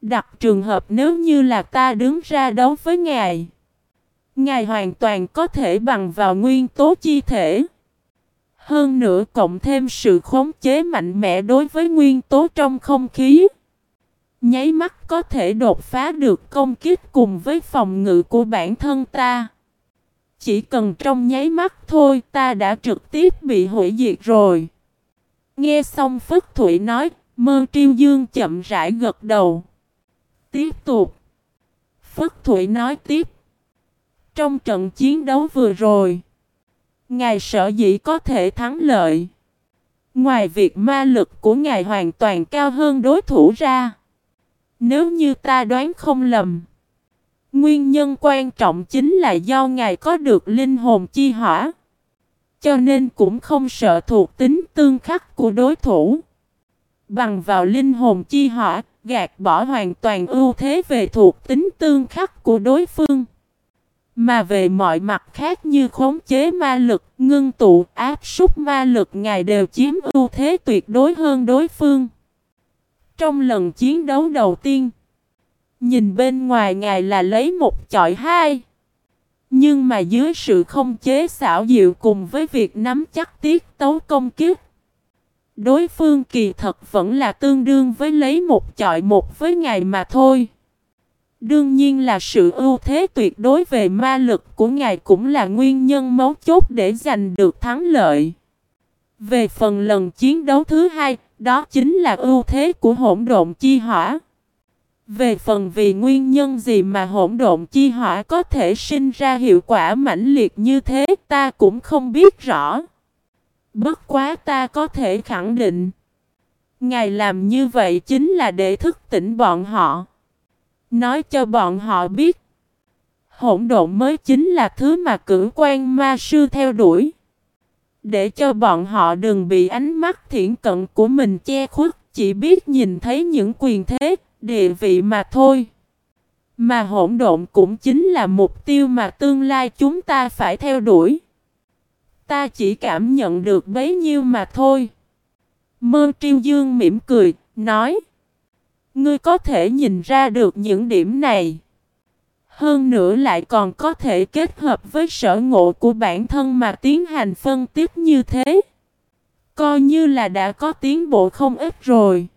Đặt trường hợp nếu như là ta đứng ra đấu với ngài. Ngài hoàn toàn có thể bằng vào nguyên tố chi thể. Hơn nữa cộng thêm sự khống chế mạnh mẽ đối với nguyên tố trong không khí. Nháy mắt có thể đột phá được công kích cùng với phòng ngự của bản thân ta. Chỉ cần trong nháy mắt thôi ta đã trực tiếp bị hủy diệt rồi. Nghe xong Phất Thụy nói, mơ triêu dương chậm rãi gật đầu. Tiếp tục. Phất Thụy nói tiếp. Trong trận chiến đấu vừa rồi, Ngài sợ dĩ có thể thắng lợi. Ngoài việc ma lực của Ngài hoàn toàn cao hơn đối thủ ra. Nếu như ta đoán không lầm. Nguyên nhân quan trọng chính là do Ngài có được linh hồn chi hỏa. Cho nên cũng không sợ thuộc tính tương khắc của đối thủ. Bằng vào linh hồn chi hỏa, gạt bỏ hoàn toàn ưu thế về thuộc tính tương khắc của đối phương. Mà về mọi mặt khác như khống chế ma lực, ngưng tụ, áp súc ma lực ngài đều chiếm ưu thế tuyệt đối hơn đối phương. Trong lần chiến đấu đầu tiên, nhìn bên ngoài ngài là lấy một chọi hai. Nhưng mà dưới sự không chế xảo diệu cùng với việc nắm chắc tiết tấu công kiếp, đối phương kỳ thật vẫn là tương đương với lấy một chọi một với ngài mà thôi. Đương nhiên là sự ưu thế tuyệt đối về ma lực của ngài cũng là nguyên nhân mấu chốt để giành được thắng lợi. Về phần lần chiến đấu thứ hai, đó chính là ưu thế của hỗn độn chi hỏa. Về phần vì nguyên nhân gì mà hỗn độn chi hỏa có thể sinh ra hiệu quả mãnh liệt như thế ta cũng không biết rõ. Bất quá ta có thể khẳng định. Ngài làm như vậy chính là để thức tỉnh bọn họ. Nói cho bọn họ biết. Hỗn độn mới chính là thứ mà cử quan ma sư theo đuổi. Để cho bọn họ đừng bị ánh mắt thiện cận của mình che khuất, chỉ biết nhìn thấy những quyền thế, địa vị mà thôi. Mà hỗn độn cũng chính là mục tiêu mà tương lai chúng ta phải theo đuổi. Ta chỉ cảm nhận được bấy nhiêu mà thôi. Mơ triêu dương mỉm cười, nói. Ngươi có thể nhìn ra được những điểm này. Hơn nữa lại còn có thể kết hợp với sở ngộ của bản thân mà tiến hành phân tích như thế. Coi như là đã có tiến bộ không ít rồi.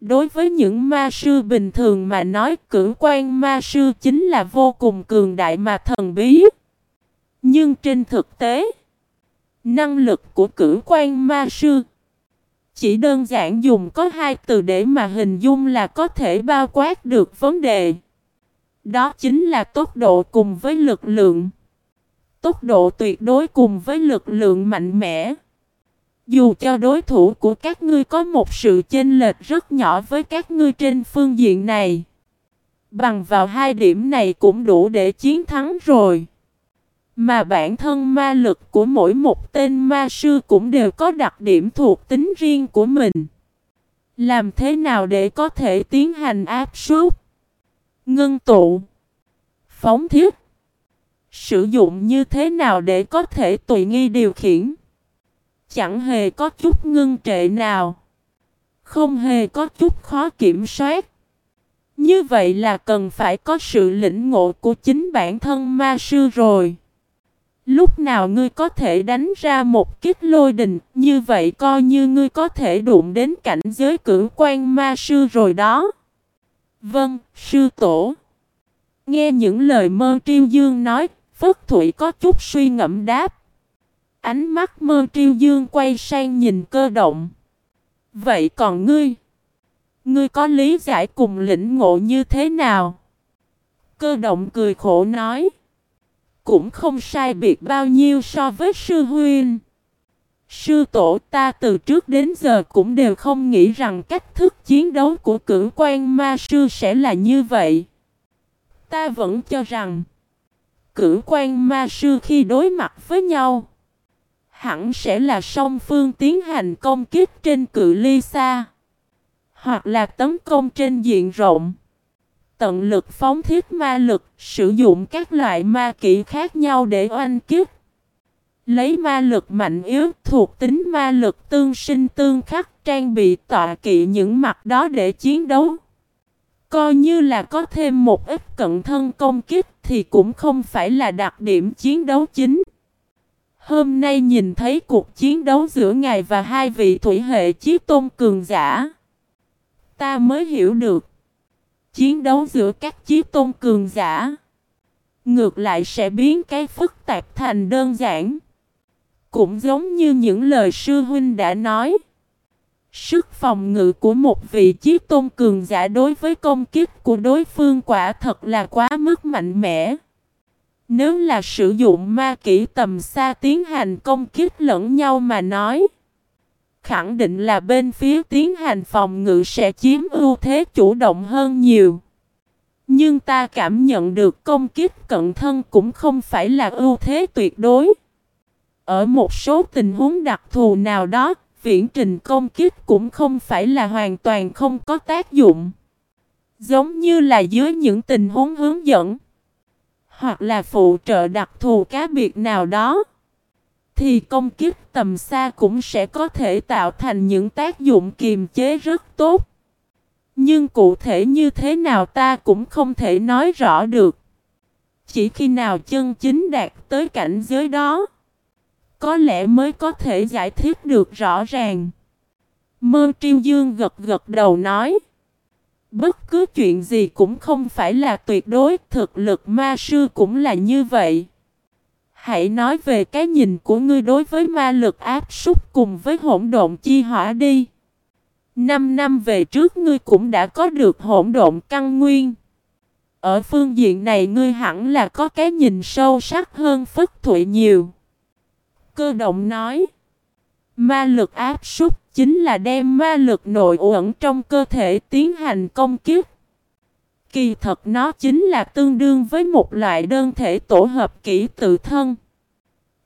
Đối với những ma sư bình thường mà nói cử quan ma sư chính là vô cùng cường đại mà thần bí. Nhưng trên thực tế, năng lực của cử quan ma sư chỉ đơn giản dùng có hai từ để mà hình dung là có thể bao quát được vấn đề. Đó chính là tốc độ cùng với lực lượng. Tốc độ tuyệt đối cùng với lực lượng mạnh mẽ. Dù cho đối thủ của các ngươi có một sự chênh lệch rất nhỏ với các ngươi trên phương diện này. Bằng vào hai điểm này cũng đủ để chiến thắng rồi. Mà bản thân ma lực của mỗi một tên ma sư cũng đều có đặc điểm thuộc tính riêng của mình. Làm thế nào để có thể tiến hành áp suất, ngưng tụ, phóng thiết, sử dụng như thế nào để có thể tùy nghi điều khiển. Chẳng hề có chút ngưng trệ nào. Không hề có chút khó kiểm soát. Như vậy là cần phải có sự lĩnh ngộ của chính bản thân ma sư rồi. Lúc nào ngươi có thể đánh ra một kích lôi đình, như vậy coi như ngươi có thể đụng đến cảnh giới cử quan ma sư rồi đó. Vâng, sư tổ. Nghe những lời mơ triêu dương nói, Phất Thụy có chút suy ngẫm đáp. Ánh mắt mơ triêu dương quay sang nhìn cơ động. Vậy còn ngươi? Ngươi có lý giải cùng lĩnh ngộ như thế nào? Cơ động cười khổ nói. Cũng không sai biệt bao nhiêu so với sư huynh. Sư tổ ta từ trước đến giờ cũng đều không nghĩ rằng cách thức chiến đấu của cử quan ma sư sẽ là như vậy. Ta vẫn cho rằng, cử quan ma sư khi đối mặt với nhau, hẳn sẽ là song phương tiến hành công kích trên cự ly xa. hoặc là tấn công trên diện rộng. Tận lực phóng thiết ma lực, sử dụng các loại ma kỹ khác nhau để oanh kiếp. Lấy ma lực mạnh yếu thuộc tính ma lực tương sinh tương khắc trang bị tọa kỵ những mặt đó để chiến đấu. Coi như là có thêm một ít cận thân công kích thì cũng không phải là đặc điểm chiến đấu chính. Hôm nay nhìn thấy cuộc chiến đấu giữa ngài và hai vị thủy hệ chí tôn cường giả. Ta mới hiểu được. Chiến đấu giữa các chiếc tôn cường giả. Ngược lại sẽ biến cái phức tạp thành đơn giản. Cũng giống như những lời sư huynh đã nói. Sức phòng ngự của một vị chiếc tôn cường giả đối với công kích của đối phương quả thật là quá mức mạnh mẽ. Nếu là sử dụng ma kỹ tầm xa tiến hành công kích lẫn nhau mà nói, khẳng định là bên phía tiến hành phòng ngự sẽ chiếm ưu thế chủ động hơn nhiều. Nhưng ta cảm nhận được công kích cận thân cũng không phải là ưu thế tuyệt đối. Ở một số tình huống đặc thù nào đó, viễn trình công kích cũng không phải là hoàn toàn không có tác dụng. Giống như là dưới những tình huống hướng dẫn, hoặc là phụ trợ đặc thù cá biệt nào đó, thì công kích tầm xa cũng sẽ có thể tạo thành những tác dụng kiềm chế rất tốt. Nhưng cụ thể như thế nào ta cũng không thể nói rõ được. Chỉ khi nào chân chính đạt tới cảnh giới đó, có lẽ mới có thể giải thích được rõ ràng. Mơ triêu dương gật gật đầu nói. Bất cứ chuyện gì cũng không phải là tuyệt đối, thực lực ma sư cũng là như vậy. Hãy nói về cái nhìn của ngươi đối với ma lực áp súc cùng với hỗn độn chi hỏa đi. Năm năm về trước ngươi cũng đã có được hỗn độn căn nguyên. Ở phương diện này ngươi hẳn là có cái nhìn sâu sắc hơn Phất Thụy nhiều. Cơ động nói. Ma lực áp súc chính là đem ma lực nội uẩn trong cơ thể tiến hành công kiếp. Kỳ thật nó chính là tương đương với một loại đơn thể tổ hợp kỹ tự thân.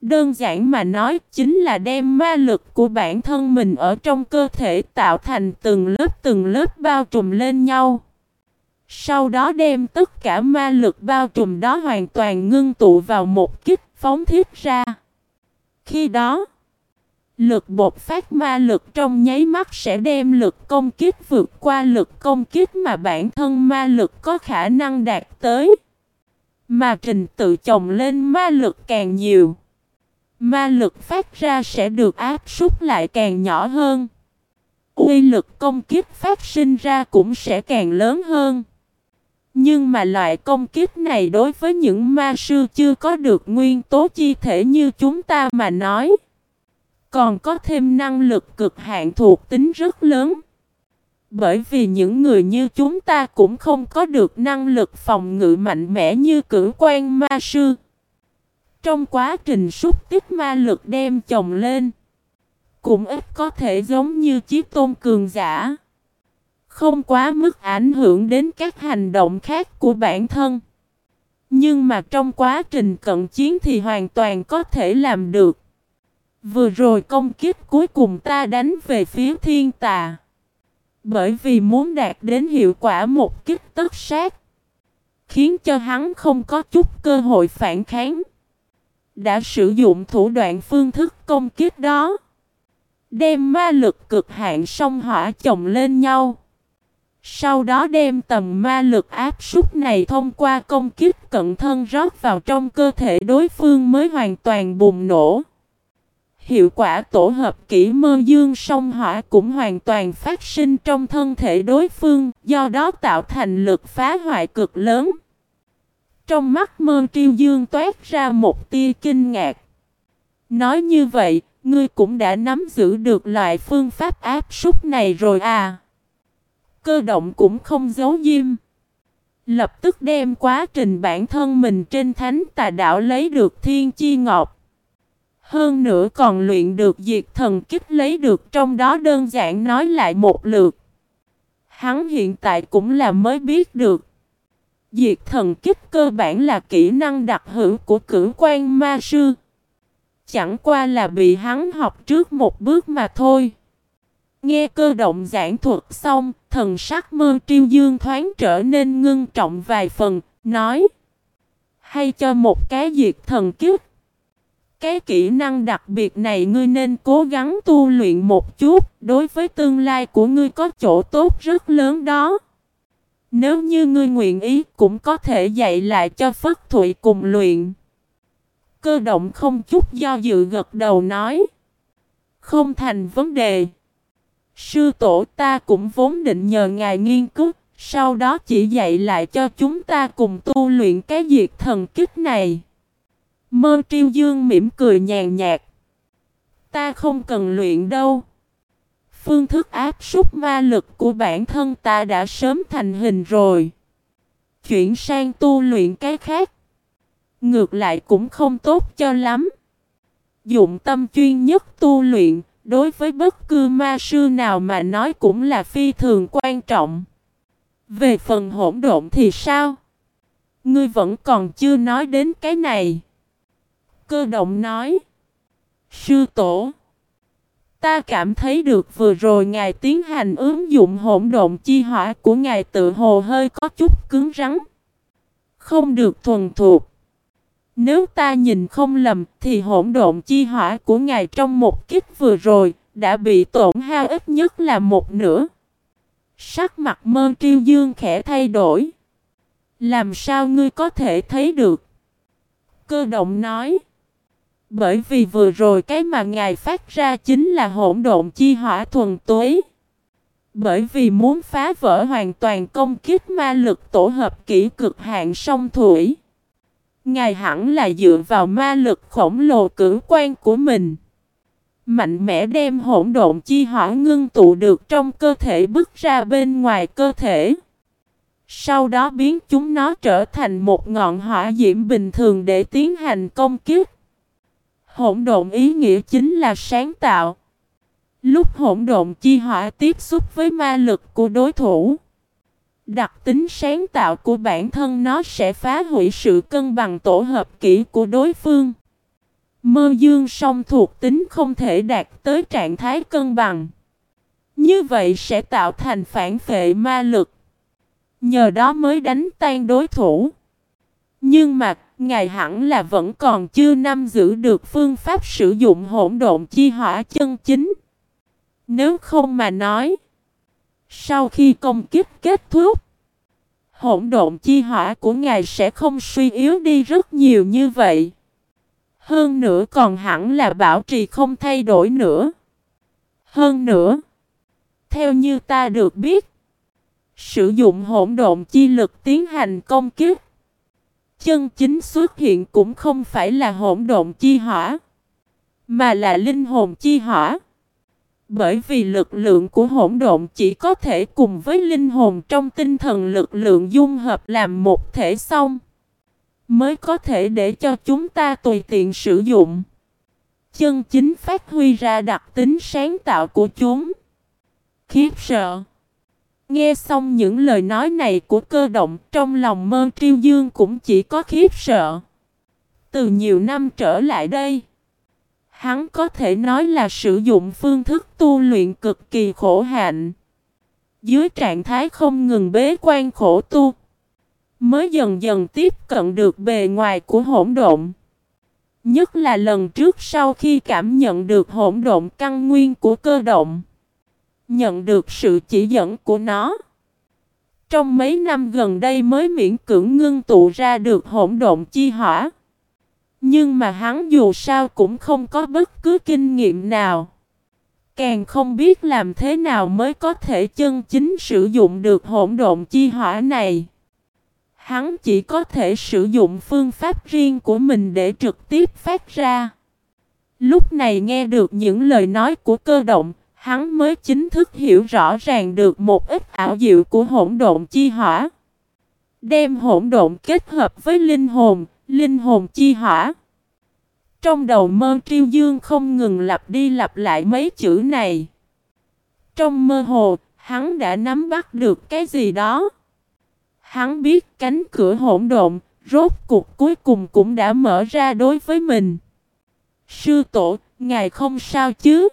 Đơn giản mà nói chính là đem ma lực của bản thân mình ở trong cơ thể tạo thành từng lớp từng lớp bao trùm lên nhau. Sau đó đem tất cả ma lực bao trùm đó hoàn toàn ngưng tụ vào một kích phóng thiết ra. Khi đó, lực bột phát ma lực trong nháy mắt sẽ đem lực công kích vượt qua lực công kích mà bản thân ma lực có khả năng đạt tới. Mà trình tự chồng lên ma lực càng nhiều. Ma lực phát ra sẽ được áp súc lại càng nhỏ hơn. Quy lực công kích phát sinh ra cũng sẽ càng lớn hơn. Nhưng mà loại công kích này đối với những ma sư chưa có được nguyên tố chi thể như chúng ta mà nói. Còn có thêm năng lực cực hạn thuộc tính rất lớn. Bởi vì những người như chúng ta cũng không có được năng lực phòng ngự mạnh mẽ như cử quan ma sư. Trong quá trình xúc tích ma lực đem chồng lên, cũng ít có thể giống như chiếc tôn cường giả. Không quá mức ảnh hưởng đến các hành động khác của bản thân. Nhưng mà trong quá trình cận chiến thì hoàn toàn có thể làm được. Vừa rồi công kích cuối cùng ta đánh về phía thiên tà. Bởi vì muốn đạt đến hiệu quả một kích tất sát. Khiến cho hắn không có chút cơ hội phản kháng. Đã sử dụng thủ đoạn phương thức công kích đó. Đem ma lực cực hạn song hỏa chồng lên nhau. Sau đó đem tầm ma lực áp súc này thông qua công kích cận thân rót vào trong cơ thể đối phương mới hoàn toàn bùng nổ. Hiệu quả tổ hợp kỹ mơ dương song hỏa cũng hoàn toàn phát sinh trong thân thể đối phương, do đó tạo thành lực phá hoại cực lớn. Trong mắt mơ triêu dương toát ra một tia kinh ngạc. Nói như vậy, ngươi cũng đã nắm giữ được loại phương pháp áp súc này rồi à? Cơ động cũng không giấu diêm. Lập tức đem quá trình bản thân mình trên thánh tà đạo lấy được thiên chi ngọc. Hơn nữa còn luyện được diệt thần kích lấy được trong đó đơn giản nói lại một lượt. Hắn hiện tại cũng là mới biết được. Diệt thần kích cơ bản là kỹ năng đặc hữu của cử quan ma sư. Chẳng qua là bị hắn học trước một bước mà thôi. Nghe cơ động giảng thuật xong, thần sắc mơ triêu dương thoáng trở nên ngưng trọng vài phần, nói Hay cho một cái diệt thần kiếp cái kỹ năng đặc biệt này ngươi nên cố gắng tu luyện một chút. Đối với tương lai của ngươi có chỗ tốt rất lớn đó. Nếu như ngươi nguyện ý cũng có thể dạy lại cho Phất Thụy cùng luyện. Cơ động không chút do dự gật đầu nói Không thành vấn đề. Sư tổ ta cũng vốn định nhờ ngài nghiên cứu, sau đó chỉ dạy lại cho chúng ta cùng tu luyện cái diệt thần kích này. Mơ triêu dương mỉm cười nhàn nhạt. Ta không cần luyện đâu. Phương thức áp súc ma lực của bản thân ta đã sớm thành hình rồi. Chuyển sang tu luyện cái khác. Ngược lại cũng không tốt cho lắm. Dụng tâm chuyên nhất tu luyện, đối với bất cứ ma sư nào mà nói cũng là phi thường quan trọng. Về phần hỗn độn thì sao? Ngươi vẫn còn chưa nói đến cái này. Cơ động nói. Sư tổ. Ta cảm thấy được vừa rồi ngài tiến hành ứng dụng hỗn độn chi hỏa của ngài tự hồ hơi có chút cứng rắn. Không được thuần thuộc. Nếu ta nhìn không lầm thì hỗn độn chi hỏa của ngài trong một kích vừa rồi đã bị tổn hao ít nhất là một nửa. Sắc mặt mơ triêu dương khẽ thay đổi. Làm sao ngươi có thể thấy được? Cơ động nói. Bởi vì vừa rồi cái mà ngài phát ra chính là hỗn độn chi hỏa thuần túy. Bởi vì muốn phá vỡ hoàn toàn công kích ma lực tổ hợp kỹ cực hạn sông thủy. Ngài hẳn là dựa vào ma lực khổng lồ cử quan của mình. Mạnh mẽ đem hỗn độn chi hỏa ngưng tụ được trong cơ thể bước ra bên ngoài cơ thể. Sau đó biến chúng nó trở thành một ngọn hỏa diễm bình thường để tiến hành công kiếp. Hỗn độn ý nghĩa chính là sáng tạo. Lúc hỗn độn chi hỏa tiếp xúc với ma lực của đối thủ Đặc tính sáng tạo của bản thân nó sẽ phá hủy sự cân bằng tổ hợp kỹ của đối phương. Mơ dương song thuộc tính không thể đạt tới trạng thái cân bằng. Như vậy sẽ tạo thành phản phệ ma lực. Nhờ đó mới đánh tan đối thủ. Nhưng mà, ngài hẳn là vẫn còn chưa nắm giữ được phương pháp sử dụng hỗn độn chi hỏa chân chính. Nếu không mà nói, sau khi công kích kết thúc, hỗn độn chi hỏa của ngài sẽ không suy yếu đi rất nhiều như vậy. Hơn nữa còn hẳn là bảo trì không thay đổi nữa. Hơn nữa, theo như ta được biết, sử dụng hỗn độn chi lực tiến hành công kích. Chân chính xuất hiện cũng không phải là hỗn độn chi hỏa, mà là linh hồn chi hỏa. Bởi vì lực lượng của hỗn độn chỉ có thể cùng với linh hồn trong tinh thần lực lượng dung hợp làm một thể xong. Mới có thể để cho chúng ta tùy tiện sử dụng. Chân chính phát huy ra đặc tính sáng tạo của chúng. Khiếp sợ. Nghe xong những lời nói này của cơ động, trong lòng mơ triêu dương cũng chỉ có khiếp sợ. Từ nhiều năm trở lại đây. Hắn có thể nói là sử dụng phương thức tu luyện cực kỳ khổ hạnh. Dưới trạng thái không ngừng bế quan khổ tu. Mới dần dần tiếp cận được bề ngoài của hỗn độn. Nhất là lần trước sau khi cảm nhận được hỗn độn căn nguyên của cơ động. Nhận được sự chỉ dẫn của nó. Trong mấy năm gần đây mới miễn cưỡng ngưng tụ ra được hỗn độn chi hỏa. Nhưng mà hắn dù sao cũng không có bất cứ kinh nghiệm nào. Càng không biết làm thế nào mới có thể chân chính sử dụng được hỗn độn chi hỏa này. Hắn chỉ có thể sử dụng phương pháp riêng của mình để trực tiếp phát ra. Lúc này nghe được những lời nói của cơ động, hắn mới chính thức hiểu rõ ràng được một ít ảo diệu của hỗn độn chi hỏa. Đem hỗn độn kết hợp với linh hồn, linh hồn chi hỏa. Trong đầu mơ triêu dương không ngừng lặp đi lặp lại mấy chữ này. Trong mơ hồ, hắn đã nắm bắt được cái gì đó. Hắn biết cánh cửa hỗn độn, rốt cuộc cuối cùng cũng đã mở ra đối với mình. Sư tổ, ngài không sao chứ?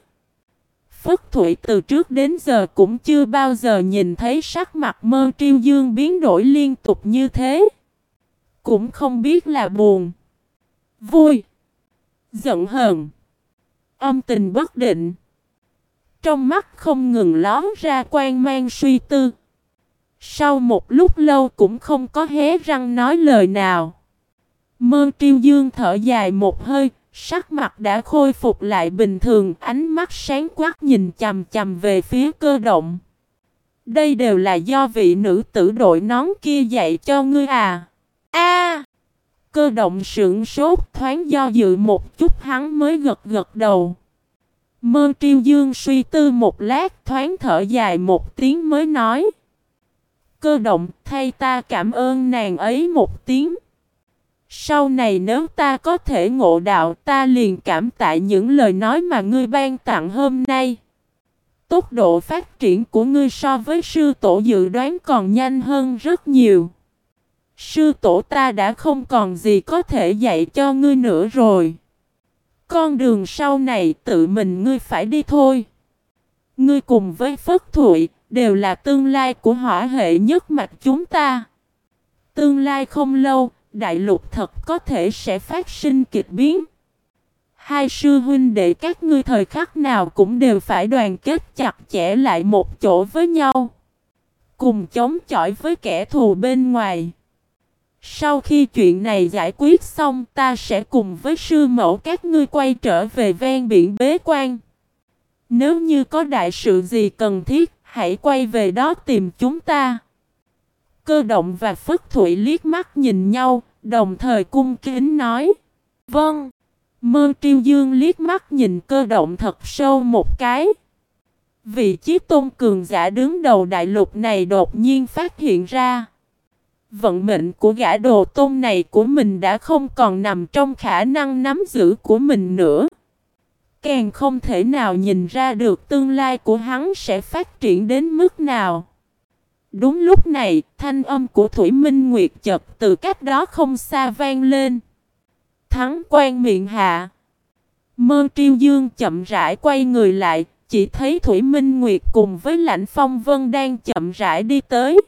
Phất Thụy từ trước đến giờ cũng chưa bao giờ nhìn thấy sắc mặt mơ triêu dương biến đổi liên tục như thế. Cũng không biết là buồn, vui, giận hờn, âm tình bất định. Trong mắt không ngừng lón ra quan mang suy tư. Sau một lúc lâu cũng không có hé răng nói lời nào. Mơ triêu dương thở dài một hơi, sắc mặt đã khôi phục lại bình thường, ánh mắt sáng quát nhìn chằm chằm về phía cơ động. Đây đều là do vị nữ tử đội nón kia dạy cho ngươi à. A. cơ động sững sốt thoáng do dự một chút hắn mới gật gật đầu. Mơ triêu dương suy tư một lát thoáng thở dài một tiếng mới nói. Cơ động thay ta cảm ơn nàng ấy một tiếng. Sau này nếu ta có thể ngộ đạo ta liền cảm tạ những lời nói mà ngươi ban tặng hôm nay. Tốc độ phát triển của ngươi so với sư tổ dự đoán còn nhanh hơn rất nhiều. Sư tổ ta đã không còn gì có thể dạy cho ngươi nữa rồi. Con đường sau này tự mình ngươi phải đi thôi. Ngươi cùng với Phất Thụy đều là tương lai của hỏa hệ nhất mạch chúng ta. Tương lai không lâu, đại lục thật có thể sẽ phát sinh kịch biến. Hai sư huynh đệ các ngươi thời khắc nào cũng đều phải đoàn kết chặt chẽ lại một chỗ với nhau. Cùng chống chọi với kẻ thù bên ngoài. Sau khi chuyện này giải quyết xong ta sẽ cùng với sư mẫu các ngươi quay trở về ven biển bế quan. Nếu như có đại sự gì cần thiết, hãy quay về đó tìm chúng ta. Cơ động và Phất Thụy liếc mắt nhìn nhau, đồng thời cung kính nói. Vâng. Mơ triêu dương liếc mắt nhìn cơ động thật sâu một cái. Vị chiếc tôn cường giả đứng đầu đại lục này đột nhiên phát hiện ra. Vận mệnh của gã đồ tôn này của mình đã không còn nằm trong khả năng nắm giữ của mình nữa. Càng không thể nào nhìn ra được tương lai của hắn sẽ phát triển đến mức nào. Đúng lúc này, thanh âm của Thủy Minh Nguyệt chợt từ cách đó không xa vang lên. Thắng quan miệng hạ. Mơ triêu dương chậm rãi quay người lại, chỉ thấy Thủy Minh Nguyệt cùng với Lãnh Phong Vân đang chậm rãi đi tới.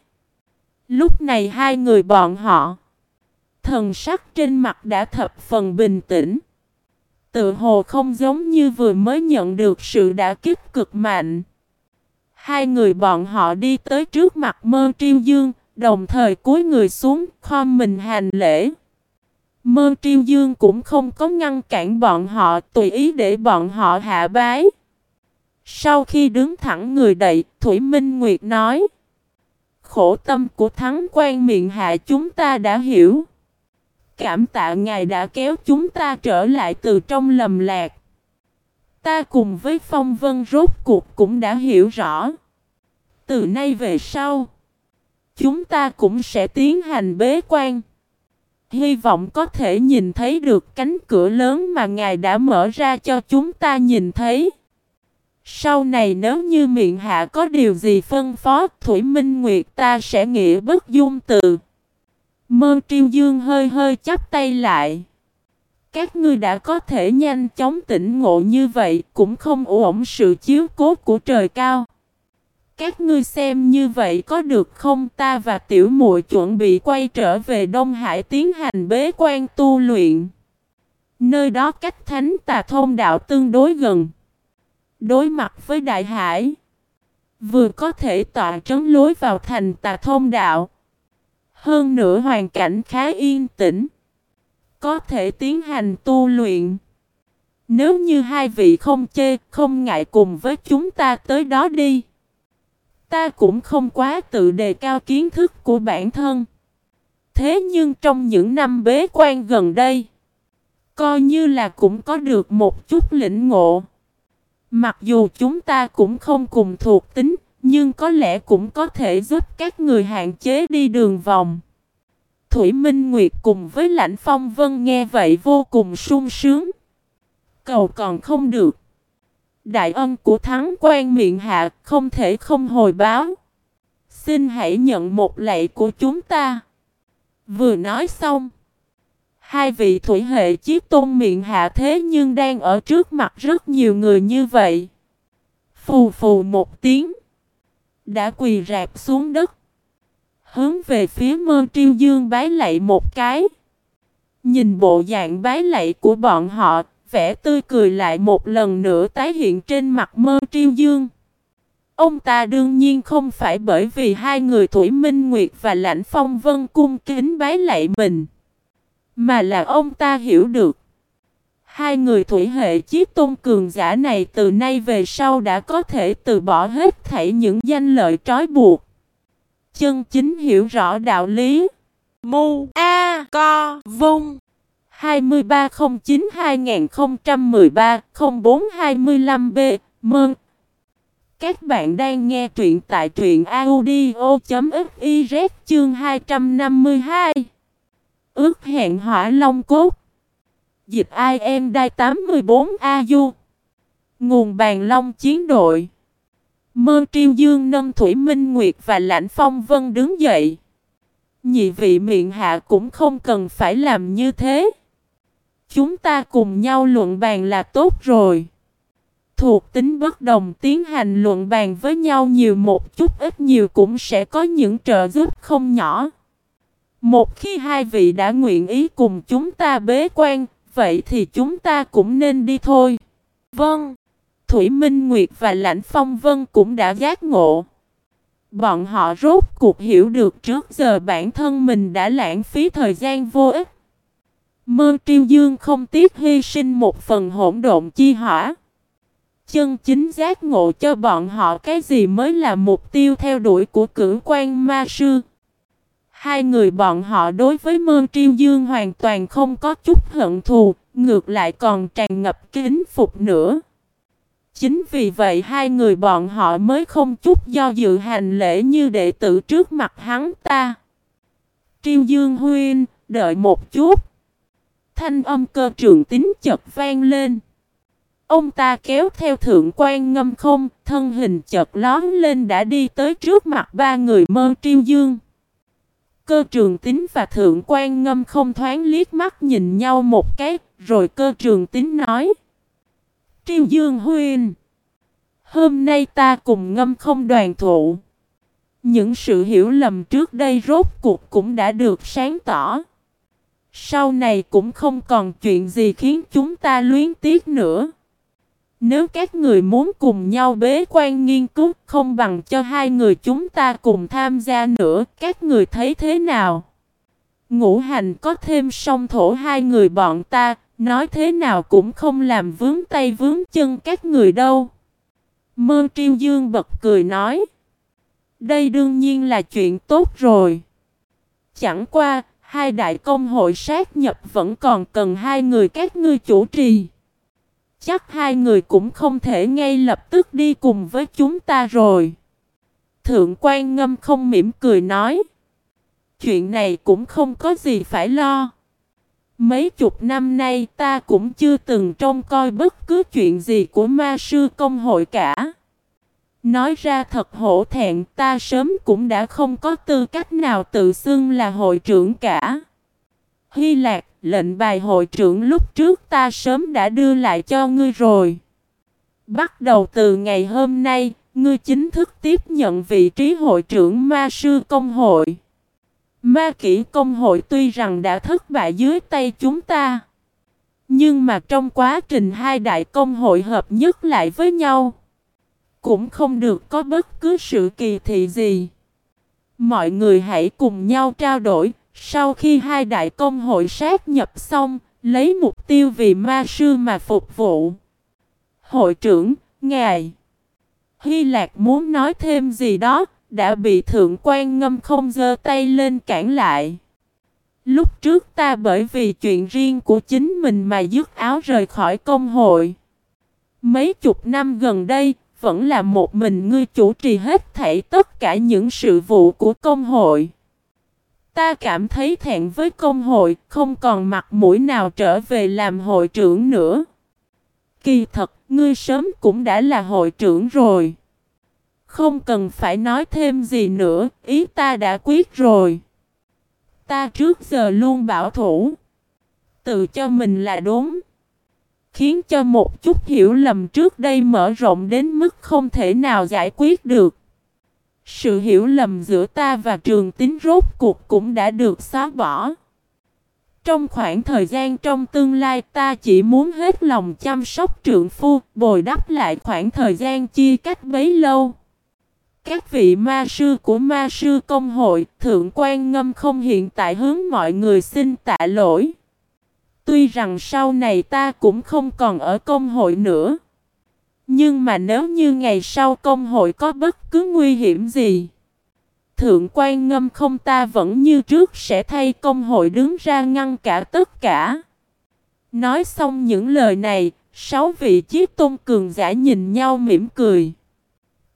Lúc này hai người bọn họ, thần sắc trên mặt đã thập phần bình tĩnh. Tự hồ không giống như vừa mới nhận được sự đả kích cực mạnh. Hai người bọn họ đi tới trước mặt mơ triêu dương, đồng thời cúi người xuống, khom mình hành lễ. Mơ triêu dương cũng không có ngăn cản bọn họ, tùy ý để bọn họ hạ bái. Sau khi đứng thẳng người đậy, Thủy Minh Nguyệt nói. Khổ tâm của thắng quan miệng hạ chúng ta đã hiểu. Cảm tạ ngài đã kéo chúng ta trở lại từ trong lầm lạc. Ta cùng với Phong Vân rốt cuộc cũng đã hiểu rõ. Từ nay về sau, chúng ta cũng sẽ tiến hành bế quan. Hy vọng có thể nhìn thấy được cánh cửa lớn mà Ngài đã mở ra cho chúng ta nhìn thấy. Sau này nếu như miệng hạ có điều gì phân phó Thủy Minh Nguyệt ta sẽ nghĩa bất dung từ. Mơ triêu dương hơi hơi chắp tay lại. Các ngươi đã có thể nhanh chóng tỉnh ngộ như vậy, cũng không ổn sự chiếu cố của trời cao. Các ngươi xem như vậy có được không ta và tiểu muội chuẩn bị quay trở về Đông Hải tiến hành bế quan tu luyện. Nơi đó cách thánh tà thông đạo tương đối gần. Đối mặt với đại hải. Vừa có thể tọa trấn lối vào thành tà thông đạo. Hơn nữa hoàn cảnh khá yên tĩnh. Có thể tiến hành tu luyện. Nếu như hai vị không chê, không ngại cùng với chúng ta tới đó đi. Ta cũng không quá tự đề cao kiến thức của bản thân. Thế nhưng trong những năm bế quan gần đây, coi như là cũng có được một chút lĩnh ngộ. Mặc dù chúng ta cũng không cùng thuộc tính, nhưng có lẽ cũng có thể giúp các người hạn chế đi đường vòng. Thủy Minh Nguyệt cùng với Lãnh Phong Vân nghe vậy vô cùng sung sướng. Cầu còn không được. Đại ân của thắng quan miệng hạ không thể không hồi báo. Xin hãy nhận một lệ của chúng ta. Vừa nói xong. Hai vị thủy hệ chiếc tôn miệng hạ thế nhưng đang ở trước mặt rất nhiều người như vậy. Phù phù một tiếng. Đã quỳ rạp xuống đất. Hướng về phía mơ triêu dương bái lạy một cái. Nhìn bộ dạng bái lạy của bọn họ, vẻ tươi cười lại một lần nữa tái hiện trên mặt mơ triêu dương. Ông ta đương nhiên không phải bởi vì hai người Thủy Minh Nguyệt và Lãnh Phong Vân cung kính bái lạy mình. Mà là ông ta hiểu được. Hai người thủy hệ chiếc tôn cường giả này từ nay về sau đã có thể từ bỏ hết thảy những danh lợi trói buộc. Chân chính hiểu rõ đạo lý. Mu A Co Vung. 2309-2013-0425B Mơn Các bạn đang nghe truyện tại truyện audio.fiz chương 252 Ước hẹn hỏa long cốt. Dịch IM Đai 84 AU Nguồn bàn long chiến đội. Mơ triêu dương nâng Thủy Minh Nguyệt và Lãnh Phong Vân đứng dậy Nhị vị miệng hạ cũng không cần phải làm như thế Chúng ta cùng nhau luận bàn là tốt rồi Thuộc tính bất đồng tiến hành luận bàn với nhau nhiều một chút ít nhiều cũng sẽ có những trợ giúp không nhỏ Một khi hai vị đã nguyện ý cùng chúng ta bế quan, vậy thì chúng ta cũng nên đi thôi. Vâng. Thủy Minh Nguyệt và Lãnh Phong Vân cũng đã giác ngộ. Bọn họ rốt cuộc hiểu được trước giờ bản thân mình đã lãng phí thời gian vô ích. Mơ triêu dương không tiếc hy sinh một phần hỗn độn chi hỏa. Chân chính giác ngộ cho bọn họ cái gì mới là mục tiêu theo đuổi của cử quan ma sư. Hai người bọn họ đối với Mơ Triêu Dương hoàn toàn không có chút hận thù, ngược lại còn tràn ngập kính phục nữa. Chính vì vậy hai người bọn họ mới không chút do dự hành lễ như đệ tử trước mặt hắn ta. Triêu Dương Huyên đợi một chút. Thanh âm cơ trường tính chật vang lên. Ông ta kéo theo thượng quan ngâm không, thân hình chật lón lên đã đi tới trước mặt ba người mơ triêu dương. Cơ trường tính và thượng quan ngâm không thoáng liếc mắt nhìn nhau một cái, rồi cơ trường tính nói. Triêu Dương Huyên, Hôm nay ta cùng ngâm không đoàn thụ. Những sự hiểu lầm trước đây rốt cuộc cũng đã được sáng tỏ. Sau này cũng không còn chuyện gì khiến chúng ta luyến tiếc nữa. Nếu các người muốn cùng nhau bế quan nghiên cứu không bằng cho hai người chúng ta cùng tham gia nữa, các người thấy thế nào? Ngũ hành có thêm song thổ hai người bọn ta, nói thế nào cũng không làm vướng tay vướng chân các người đâu. Mơ triêu dương bật cười nói. Đây đương nhiên là chuyện tốt rồi. Chẳng qua, hai đại công hội sát nhập vẫn còn cần hai người các ngươi chủ trì chắc hai người cũng không thể ngay lập tức đi cùng với chúng ta rồi. Thượng quan ngâm không mỉm cười nói. Chuyện này cũng không có gì phải lo. Mấy chục năm nay ta cũng chưa từng trông coi bất cứ chuyện gì của ma sư công hội cả. Nói ra thật hổ thẹn ta sớm cũng đã không có tư cách nào tự xưng là hội trưởng cả. Hy Lạc lệnh bài hội trưởng lúc trước ta sớm đã đưa lại cho ngươi rồi. Bắt đầu từ ngày hôm nay, ngươi chính thức tiếp nhận vị trí hội trưởng ma sư công hội. Ma kỹ công hội tuy rằng đã thất bại dưới tay chúng ta. Nhưng mà trong quá trình hai đại công hội hợp nhất lại với nhau, cũng không được có bất cứ sự kỳ thị gì. Mọi người hãy cùng nhau trao đổi, sau khi hai đại công hội sát nhập xong, lấy mục tiêu vì ma sư mà phục vụ. Hội trưởng, ngài. Hy Lạc muốn nói thêm gì đó, đã bị thượng quan ngâm không giơ tay lên cản lại. Lúc trước ta bởi vì chuyện riêng của chính mình mà dứt áo rời khỏi công hội. Mấy chục năm gần đây, vẫn là một mình ngươi chủ trì hết thảy tất cả những sự vụ của công hội. Ta cảm thấy thẹn với công hội, không còn mặt mũi nào trở về làm hội trưởng nữa. Kỳ thật, ngươi sớm cũng đã là hội trưởng rồi. Không cần phải nói thêm gì nữa, ý ta đã quyết rồi. Ta trước giờ luôn bảo thủ. Tự cho mình là đúng. khiến cho một chút hiểu lầm trước đây mở rộng đến mức không thể nào giải quyết được. Sự hiểu lầm giữa ta và trường tín rốt cuộc cũng đã được xóa bỏ. Trong khoảng thời gian trong tương lai ta chỉ muốn hết lòng chăm sóc trượng phu, bồi đắp lại khoảng thời gian chia cách bấy lâu. Các vị ma sư của ma sư công hội, thượng quan ngâm không hiện tại hướng mọi người xin tạ lỗi. Tuy rằng sau này ta cũng không còn ở công hội nữa. Nhưng mà nếu như ngày sau công hội có bất cứ nguy hiểm gì, Thượng quan ngâm không ta vẫn như trước sẽ thay công hội đứng ra ngăn cả tất cả. Nói xong những lời này, sáu vị chiếc tôn cường giả nhìn nhau mỉm cười.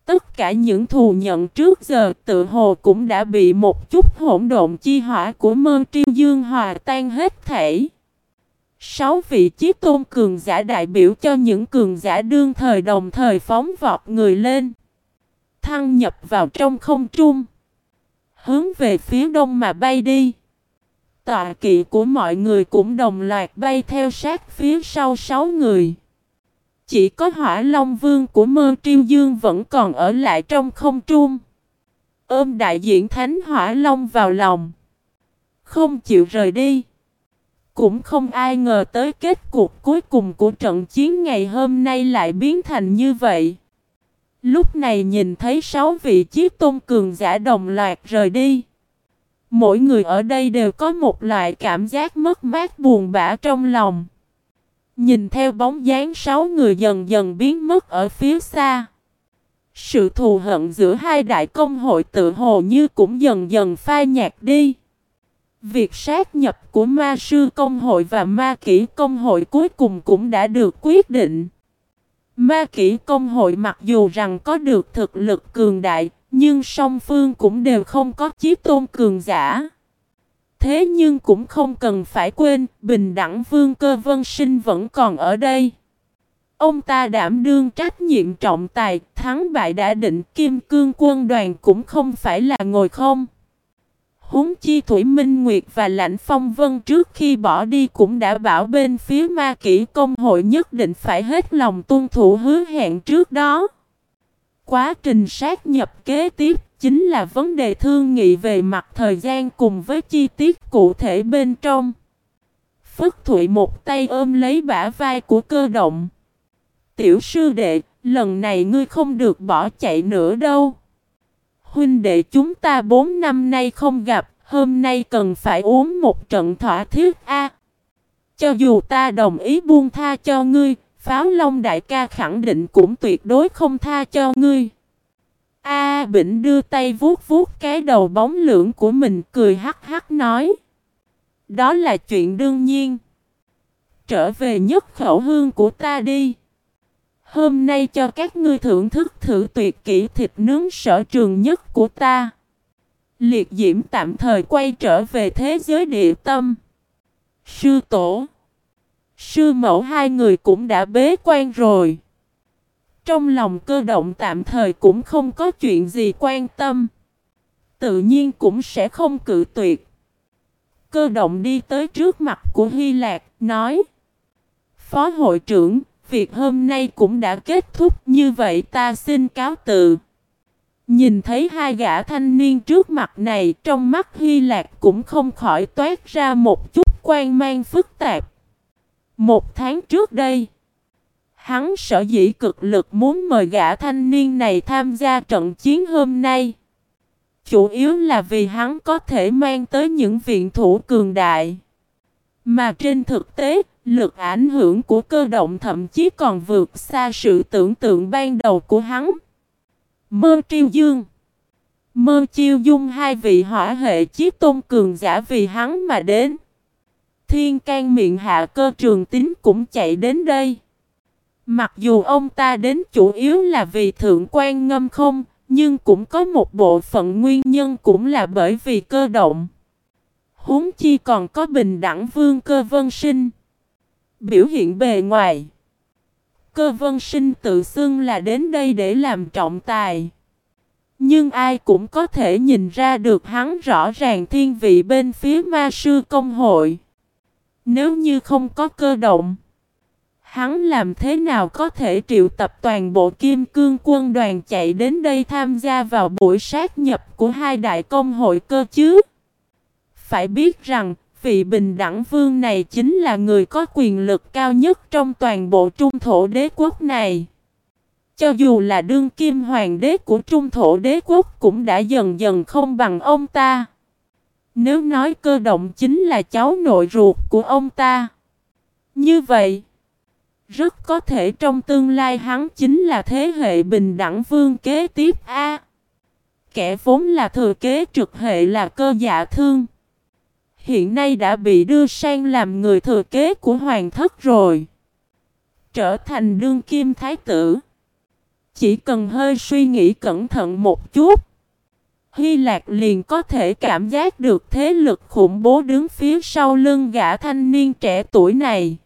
Tất cả những thù nhận trước giờ tự hồ cũng đã bị một chút hỗn độn chi hỏa của mơ triêu dương hòa tan hết thể. Sáu vị chiếc tôn cường giả đại biểu cho những cường giả đương thời đồng thời phóng vọt người lên. Thăng nhập vào trong không trung. Hướng về phía đông mà bay đi. Tọa kỵ của mọi người cũng đồng loạt bay theo sát phía sau sáu người. Chỉ có hỏa long vương của mơ triêu dương vẫn còn ở lại trong không trung. Ôm đại diện thánh hỏa long vào lòng. Không chịu rời đi. Cũng không ai ngờ tới kết cục cuối cùng của trận chiến ngày hôm nay lại biến thành như vậy. Lúc này nhìn thấy sáu vị chiếc tôn cường giả đồng loạt rời đi. Mỗi người ở đây đều có một loại cảm giác mất mát buồn bã trong lòng. Nhìn theo bóng dáng sáu người dần dần biến mất ở phía xa. Sự thù hận giữa hai đại công hội tự hồ như cũng dần dần phai nhạt đi. Việc sát nhập của ma sư công hội và ma kỹ công hội cuối cùng cũng đã được quyết định. Ma kỹ công hội mặc dù rằng có được thực lực cường đại, nhưng song phương cũng đều không có chí tôn cường giả. Thế nhưng cũng không cần phải quên, bình đẳng vương cơ vân sinh vẫn còn ở đây. Ông ta đảm đương trách nhiệm trọng tài, thắng bại đã định kim cương quân đoàn cũng không phải là ngồi không. Húng chi Thủy Minh Nguyệt và Lãnh Phong Vân trước khi bỏ đi cũng đã bảo bên phía ma kỷ công hội nhất định phải hết lòng tuân thủ hứa hẹn trước đó. Quá trình sát nhập kế tiếp chính là vấn đề thương nghị về mặt thời gian cùng với chi tiết cụ thể bên trong. Phất Thụy một tay ôm lấy bả vai của cơ động. Tiểu sư đệ, lần này ngươi không được bỏ chạy nữa đâu. Huynh đệ chúng ta bốn năm nay không gặp, hôm nay cần phải uống một trận thỏa thiết a. cho dù ta đồng ý buông tha cho ngươi, Pháo Long đại ca khẳng định cũng tuyệt đối không tha cho ngươi. A Bỉnh đưa tay vuốt vuốt cái đầu bóng lưỡng của mình, cười hắc hắc nói. Đó là chuyện đương nhiên. Trở về nhất khẩu hương của ta đi. Hôm nay cho các ngươi thưởng thức thử tuyệt kỹ thịt nướng sở trường nhất của ta. Liệt diễm tạm thời quay trở về thế giới địa tâm. Sư tổ. Sư mẫu hai người cũng đã bế quan rồi. Trong lòng cơ động tạm thời cũng không có chuyện gì quan tâm. Tự nhiên cũng sẽ không cự tuyệt. Cơ động đi tới trước mặt của Hy Lạc, nói Phó hội trưởng, việc hôm nay cũng đã kết thúc như vậy ta xin cáo từ. Nhìn thấy hai gã thanh niên trước mặt này trong mắt Hy Lạc cũng không khỏi toát ra một chút quan mang phức tạp. Một tháng trước đây, hắn sở dĩ cực lực muốn mời gã thanh niên này tham gia trận chiến hôm nay. Chủ yếu là vì hắn có thể mang tới những viện thủ cường đại. Mà trên thực tế, lực ảnh hưởng của cơ động thậm chí còn vượt xa sự tưởng tượng ban đầu của hắn. Mơ triêu dương Mơ chiêu dung hai vị hỏa hệ chiếc tôn cường giả vì hắn mà đến. Thiên can miệng hạ cơ trường tính cũng chạy đến đây. Mặc dù ông ta đến chủ yếu là vì thượng quan ngâm không, nhưng cũng có một bộ phận nguyên nhân cũng là bởi vì cơ động. Huống chi còn có bình đẳng vương cơ vân sinh. Biểu hiện bề ngoài. Cơ vân sinh tự xưng là đến đây để làm trọng tài. Nhưng ai cũng có thể nhìn ra được hắn rõ ràng thiên vị bên phía ma sư công hội. Nếu như không có cơ động, Hắn làm thế nào có thể triệu tập toàn bộ kim cương quân đoàn chạy đến đây tham gia vào buổi sát nhập của hai đại công hội cơ chứ? Phải biết rằng, vị bình đẳng vương này chính là người có quyền lực cao nhất trong toàn bộ trung thổ đế quốc này. Cho dù là đương kim hoàng đế của trung thổ đế quốc cũng đã dần dần không bằng ông ta. Nếu nói cơ động chính là cháu nội ruột của ông ta. Như vậy, rất có thể trong tương lai hắn chính là thế hệ bình đẳng vương kế tiếp A. kẻ vốn là thừa kế trực hệ là cơ dạ thương. Hiện nay đã bị đưa sang làm người thừa kế của hoàng thất rồi. Trở thành đương kim thái tử. Chỉ cần hơi suy nghĩ cẩn thận một chút. Hy Lạc liền có thể cảm giác được thế lực khủng bố đứng phía sau lưng gã thanh niên trẻ tuổi này.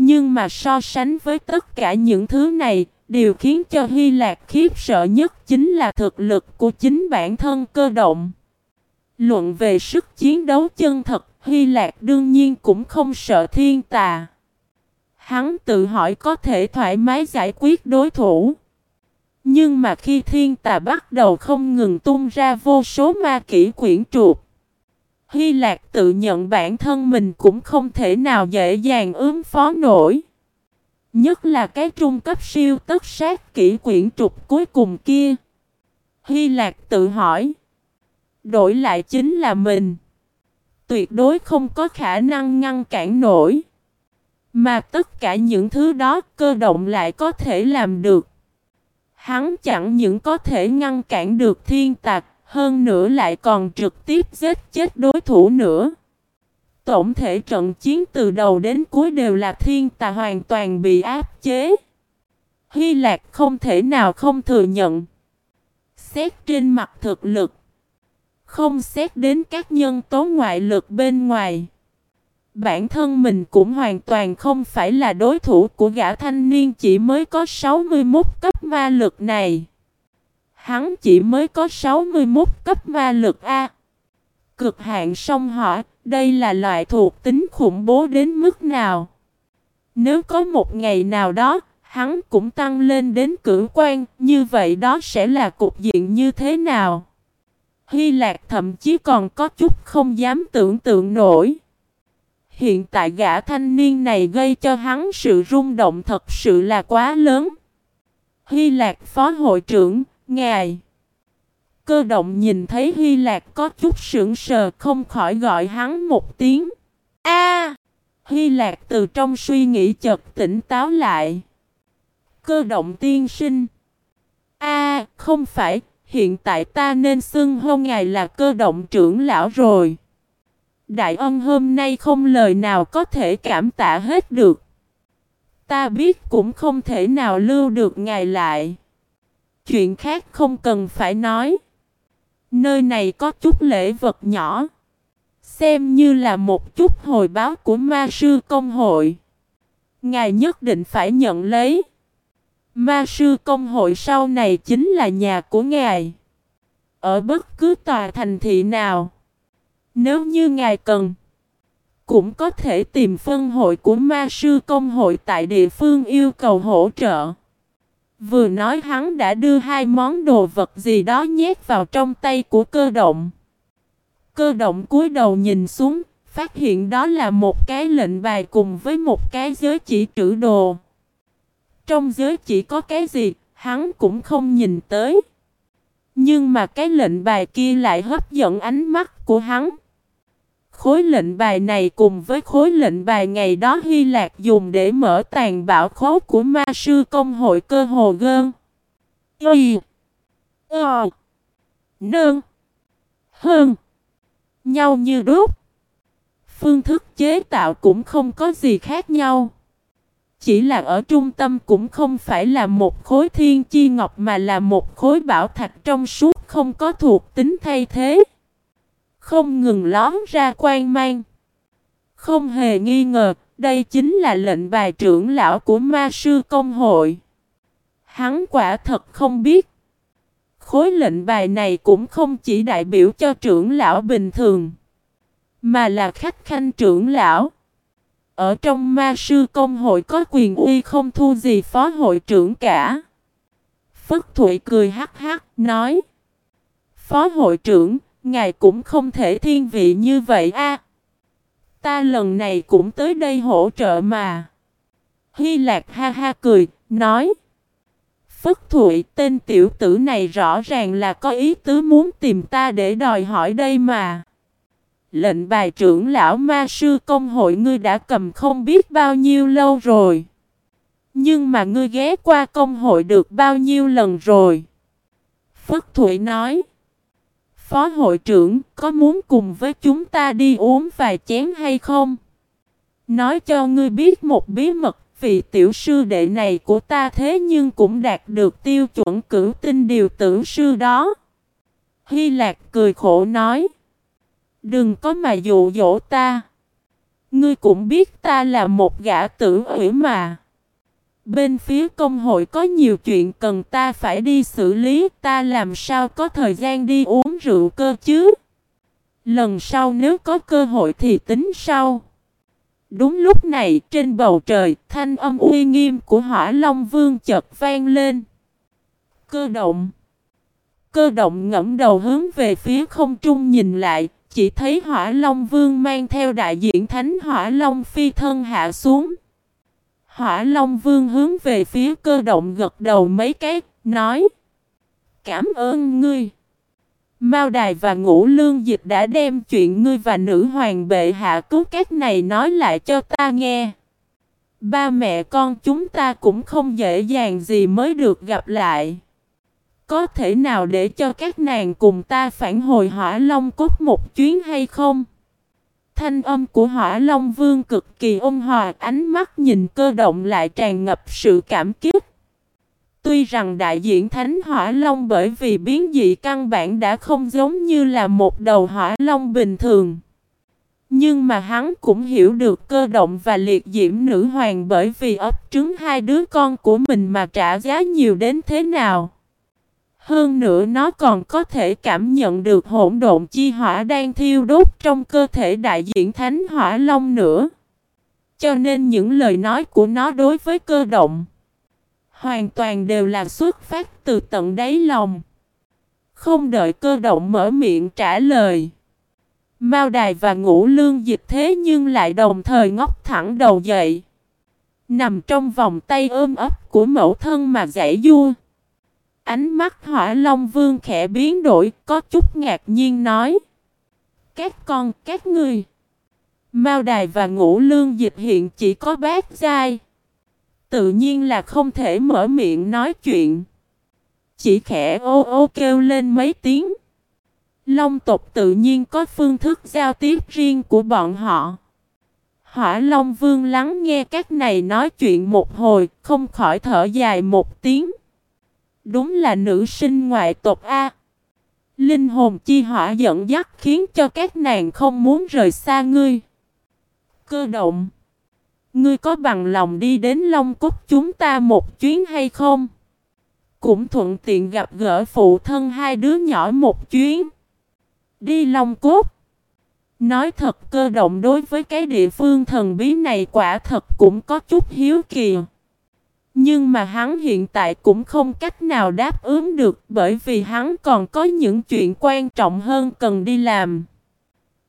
Nhưng mà so sánh với tất cả những thứ này, điều khiến cho Hy Lạc khiếp sợ nhất chính là thực lực của chính bản thân cơ động. Luận về sức chiến đấu chân thật, Hy Lạc đương nhiên cũng không sợ thiên tà. Hắn tự hỏi có thể thoải mái giải quyết đối thủ. Nhưng mà khi thiên tà bắt đầu không ngừng tung ra vô số ma kỹ quyển trục. Hy Lạc tự nhận bản thân mình cũng không thể nào dễ dàng ứng phó nổi. Nhất là cái trung cấp siêu tất sát kỹ quyển trục cuối cùng kia. Hy Lạc tự hỏi. Đổi lại chính là mình. Tuyệt đối không có khả năng ngăn cản nổi. Mà tất cả những thứ đó cơ động lại có thể làm được. Hắn chẳng những có thể ngăn cản được thiên tạc, hơn nữa lại còn trực tiếp giết chết đối thủ nữa. Tổng thể trận chiến từ đầu đến cuối đều là thiên tà hoàn toàn bị áp chế. Hy Lạc không thể nào không thừa nhận. Xét trên mặt thực lực. Không xét đến các nhân tố ngoại lực bên ngoài. Bản thân mình cũng hoàn toàn không phải là đối thủ của gã thanh niên chỉ mới có 61 cấp ma lực này. Hắn chỉ mới có 61 cấp ma lực A. Cực hạn song hỏa, đây là loại thuộc tính khủng bố đến mức nào? Nếu có một ngày nào đó, hắn cũng tăng lên đến cử quan, như vậy đó sẽ là cục diện như thế nào? Hy Lạc thậm chí còn có chút không dám tưởng tượng nổi. Hiện tại gã thanh niên này gây cho hắn sự rung động thật sự là quá lớn. Hy Lạc phó hội trưởng, ngài. Cơ động nhìn thấy Hy Lạc có chút sững sờ không khỏi gọi hắn một tiếng. A! Hy Lạc từ trong suy nghĩ chợt tỉnh táo lại. Cơ động tiên sinh. A, không phải, hiện tại ta nên xưng hô ngài là cơ động trưởng lão rồi. Đại ân hôm nay không lời nào có thể cảm tạ hết được. Ta biết cũng không thể nào lưu được ngài lại. Chuyện khác không cần phải nói. Nơi này có chút lễ vật nhỏ. Xem như là một chút hồi báo của ma sư công hội. Ngài nhất định phải nhận lấy. Ma sư công hội sau này chính là nhà của ngài. Ở bất cứ tòa thành thị nào. Nếu như ngài cần. Cũng có thể tìm phân hội của ma sư công hội tại địa phương yêu cầu hỗ trợ. Vừa nói hắn đã đưa hai món đồ vật gì đó nhét vào trong tay của cơ động. Cơ động cúi đầu nhìn xuống, phát hiện đó là một cái lệnh bài cùng với một cái giới chỉ trữ đồ. Trong giới chỉ có cái gì, hắn cũng không nhìn tới. Nhưng mà cái lệnh bài kia lại hấp dẫn ánh mắt của hắn. Khối lệnh bài này cùng với khối lệnh bài ngày đó Hy Lạc dùng để mở tàn bảo khố của ma sư công hội cơ hồ gơn. Y. Ờ. Nương. Hơn. Nhau như đúc. Phương thức chế tạo cũng không có gì khác nhau. Chỉ là ở trung tâm cũng không phải là một khối thiên chi ngọc mà là một khối bảo thạch trong suốt không có thuộc tính thay thế. Không ngừng lón ra quan mang. Không hề nghi ngờ, đây chính là lệnh bài trưởng lão của ma sư công hội. Hắn quả thật không biết. Khối lệnh bài này cũng không chỉ đại biểu cho trưởng lão bình thường, mà là khách khanh trưởng lão. ở trong ma sư công hội có quyền uy không thu gì phó hội trưởng cả. Phất Thụy cười hắc hắc, nói. Phó hội trưởng, ngài cũng không thể thiên vị như vậy a. Ta lần này cũng tới đây hỗ trợ mà. Hy Lạc ha ha cười, nói. Phất Thụy, tên tiểu tử này rõ ràng là có ý tứ muốn tìm ta để đòi hỏi đây mà. Lệnh bài trưởng lão ma sư công hội ngươi đã cầm không biết bao nhiêu lâu rồi. Nhưng mà ngươi ghé qua công hội được bao nhiêu lần rồi? Phất Thụy nói. Phó hội trưởng, có muốn cùng với chúng ta đi uống vài chén hay không? Nói cho ngươi biết một bí mật, vị tiểu sư đệ này của ta thế nhưng cũng đạt được tiêu chuẩn cử tinh điều tử sư đó. Hy Lạc cười khổ nói. Đừng có mà dụ dỗ ta. Ngươi cũng biết ta là một gã tử ủy mà. Bên phía công hội có nhiều chuyện cần ta phải đi xử lý, ta làm sao có thời gian đi uống rượu cơ chứ? Lần sau nếu có cơ hội thì tính sau. Đúng lúc này, trên bầu trời, thanh âm uy nghiêm của hỏa Long Vương chợt vang lên. Cơ động Cơ động ngẫm đầu hướng về phía không trung nhìn lại, chỉ thấy hỏa Long Vương mang theo đại diện thánh hỏa Long phi thân hạ xuống. Hỏa Long Vương hướng về phía cơ động gật đầu mấy cái, nói Cảm ơn ngươi. Mao Đài và Ngũ Lương Dịch đã đem chuyện ngươi và nữ hoàng bệ hạ cứu các này nói lại cho ta nghe. Ba mẹ con chúng ta cũng không dễ dàng gì mới được gặp lại. Có thể nào để cho các nàng cùng ta phản hồi hỏa long cốt một chuyến hay không? Thanh âm của hỏa long vương cực kỳ ôn hòa, ánh mắt nhìn cơ động lại tràn ngập sự cảm kích. Tuy rằng đại diện Thánh Hỏa Long bởi vì biến dị căn bản đã không giống như là một đầu Hỏa Long bình thường. Nhưng mà hắn cũng hiểu được cơ động và liệt diễm nữ hoàng bởi vì ấp trứng hai đứa con của mình mà trả giá nhiều đến thế nào. Hơn nữa nó còn có thể cảm nhận được hỗn độn chi hỏa đang thiêu đốt trong cơ thể đại diện Thánh Hỏa Long nữa. Cho nên những lời nói của nó đối với cơ động Hoàn toàn đều là xuất phát từ tận đáy lòng. Không đợi cơ động mở miệng trả lời. Mao đài và ngũ lương dịch thế nhưng lại đồng thời ngóc thẳng đầu dậy. Nằm trong vòng tay ôm ấp của mẫu thân mà giải vua. Ánh mắt hỏa long vương khẽ biến đổi có chút ngạc nhiên nói. Các con, các ngươi. Mao đài và ngũ lương dịch hiện chỉ có bát giai. Tự nhiên là không thể mở miệng nói chuyện. Chỉ khẽ ô ô kêu lên mấy tiếng. Long tộc tự nhiên có phương thức giao tiếp riêng của bọn họ. Hỏa Long Vương lắng nghe các này nói chuyện một hồi, không khỏi thở dài một tiếng. Đúng là nữ sinh ngoại tộc A. Linh hồn chi hỏa dẫn dắt khiến cho các nàng không muốn rời xa ngươi. Cơ động. Ngươi có bằng lòng đi đến Long Cúc chúng ta một chuyến hay không? Cũng thuận tiện gặp gỡ phụ thân hai đứa nhỏ một chuyến. Đi Long Cúc Nói thật, cơ động đối với cái địa phương thần bí này quả thật cũng có chút hiếu kỳ. Nhưng mà hắn hiện tại cũng không cách nào đáp ứng được bởi vì hắn còn có những chuyện quan trọng hơn cần đi làm.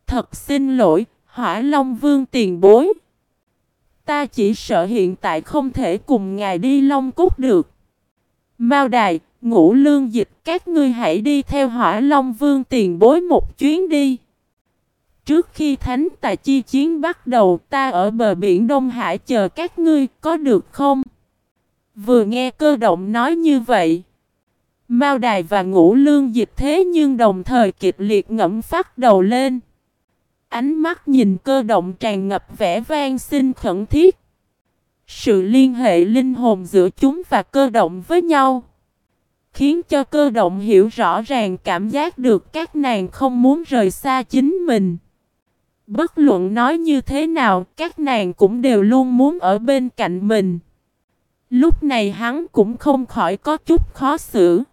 Thật xin lỗi, Hỏa Long Vương tiền bối. Ta chỉ sợ hiện tại không thể cùng ngài đi Long Cúc được. Mao Đài, Ngũ Lương Dịch, các ngươi hãy đi theo Hỏa Long Vương tiền bối một chuyến đi. Trước khi Thánh Tài Chi chiến bắt đầu, ta ở bờ biển Đông Hải chờ các ngươi, có được không? Vừa nghe cơ động nói như vậy, Mao Đài và Ngũ Lương Dịch thế nhưng đồng thời kịch liệt ngẫm phát đầu lên. Ánh mắt nhìn cơ động tràn ngập vẻ vang xin khẩn thiết. Sự liên hệ linh hồn giữa chúng và cơ động với nhau. Khiến cho cơ động hiểu rõ ràng cảm giác được các nàng không muốn rời xa chính mình. Bất luận nói như thế nào, các nàng cũng đều luôn muốn ở bên cạnh mình. Lúc này hắn cũng không khỏi có chút khó xử.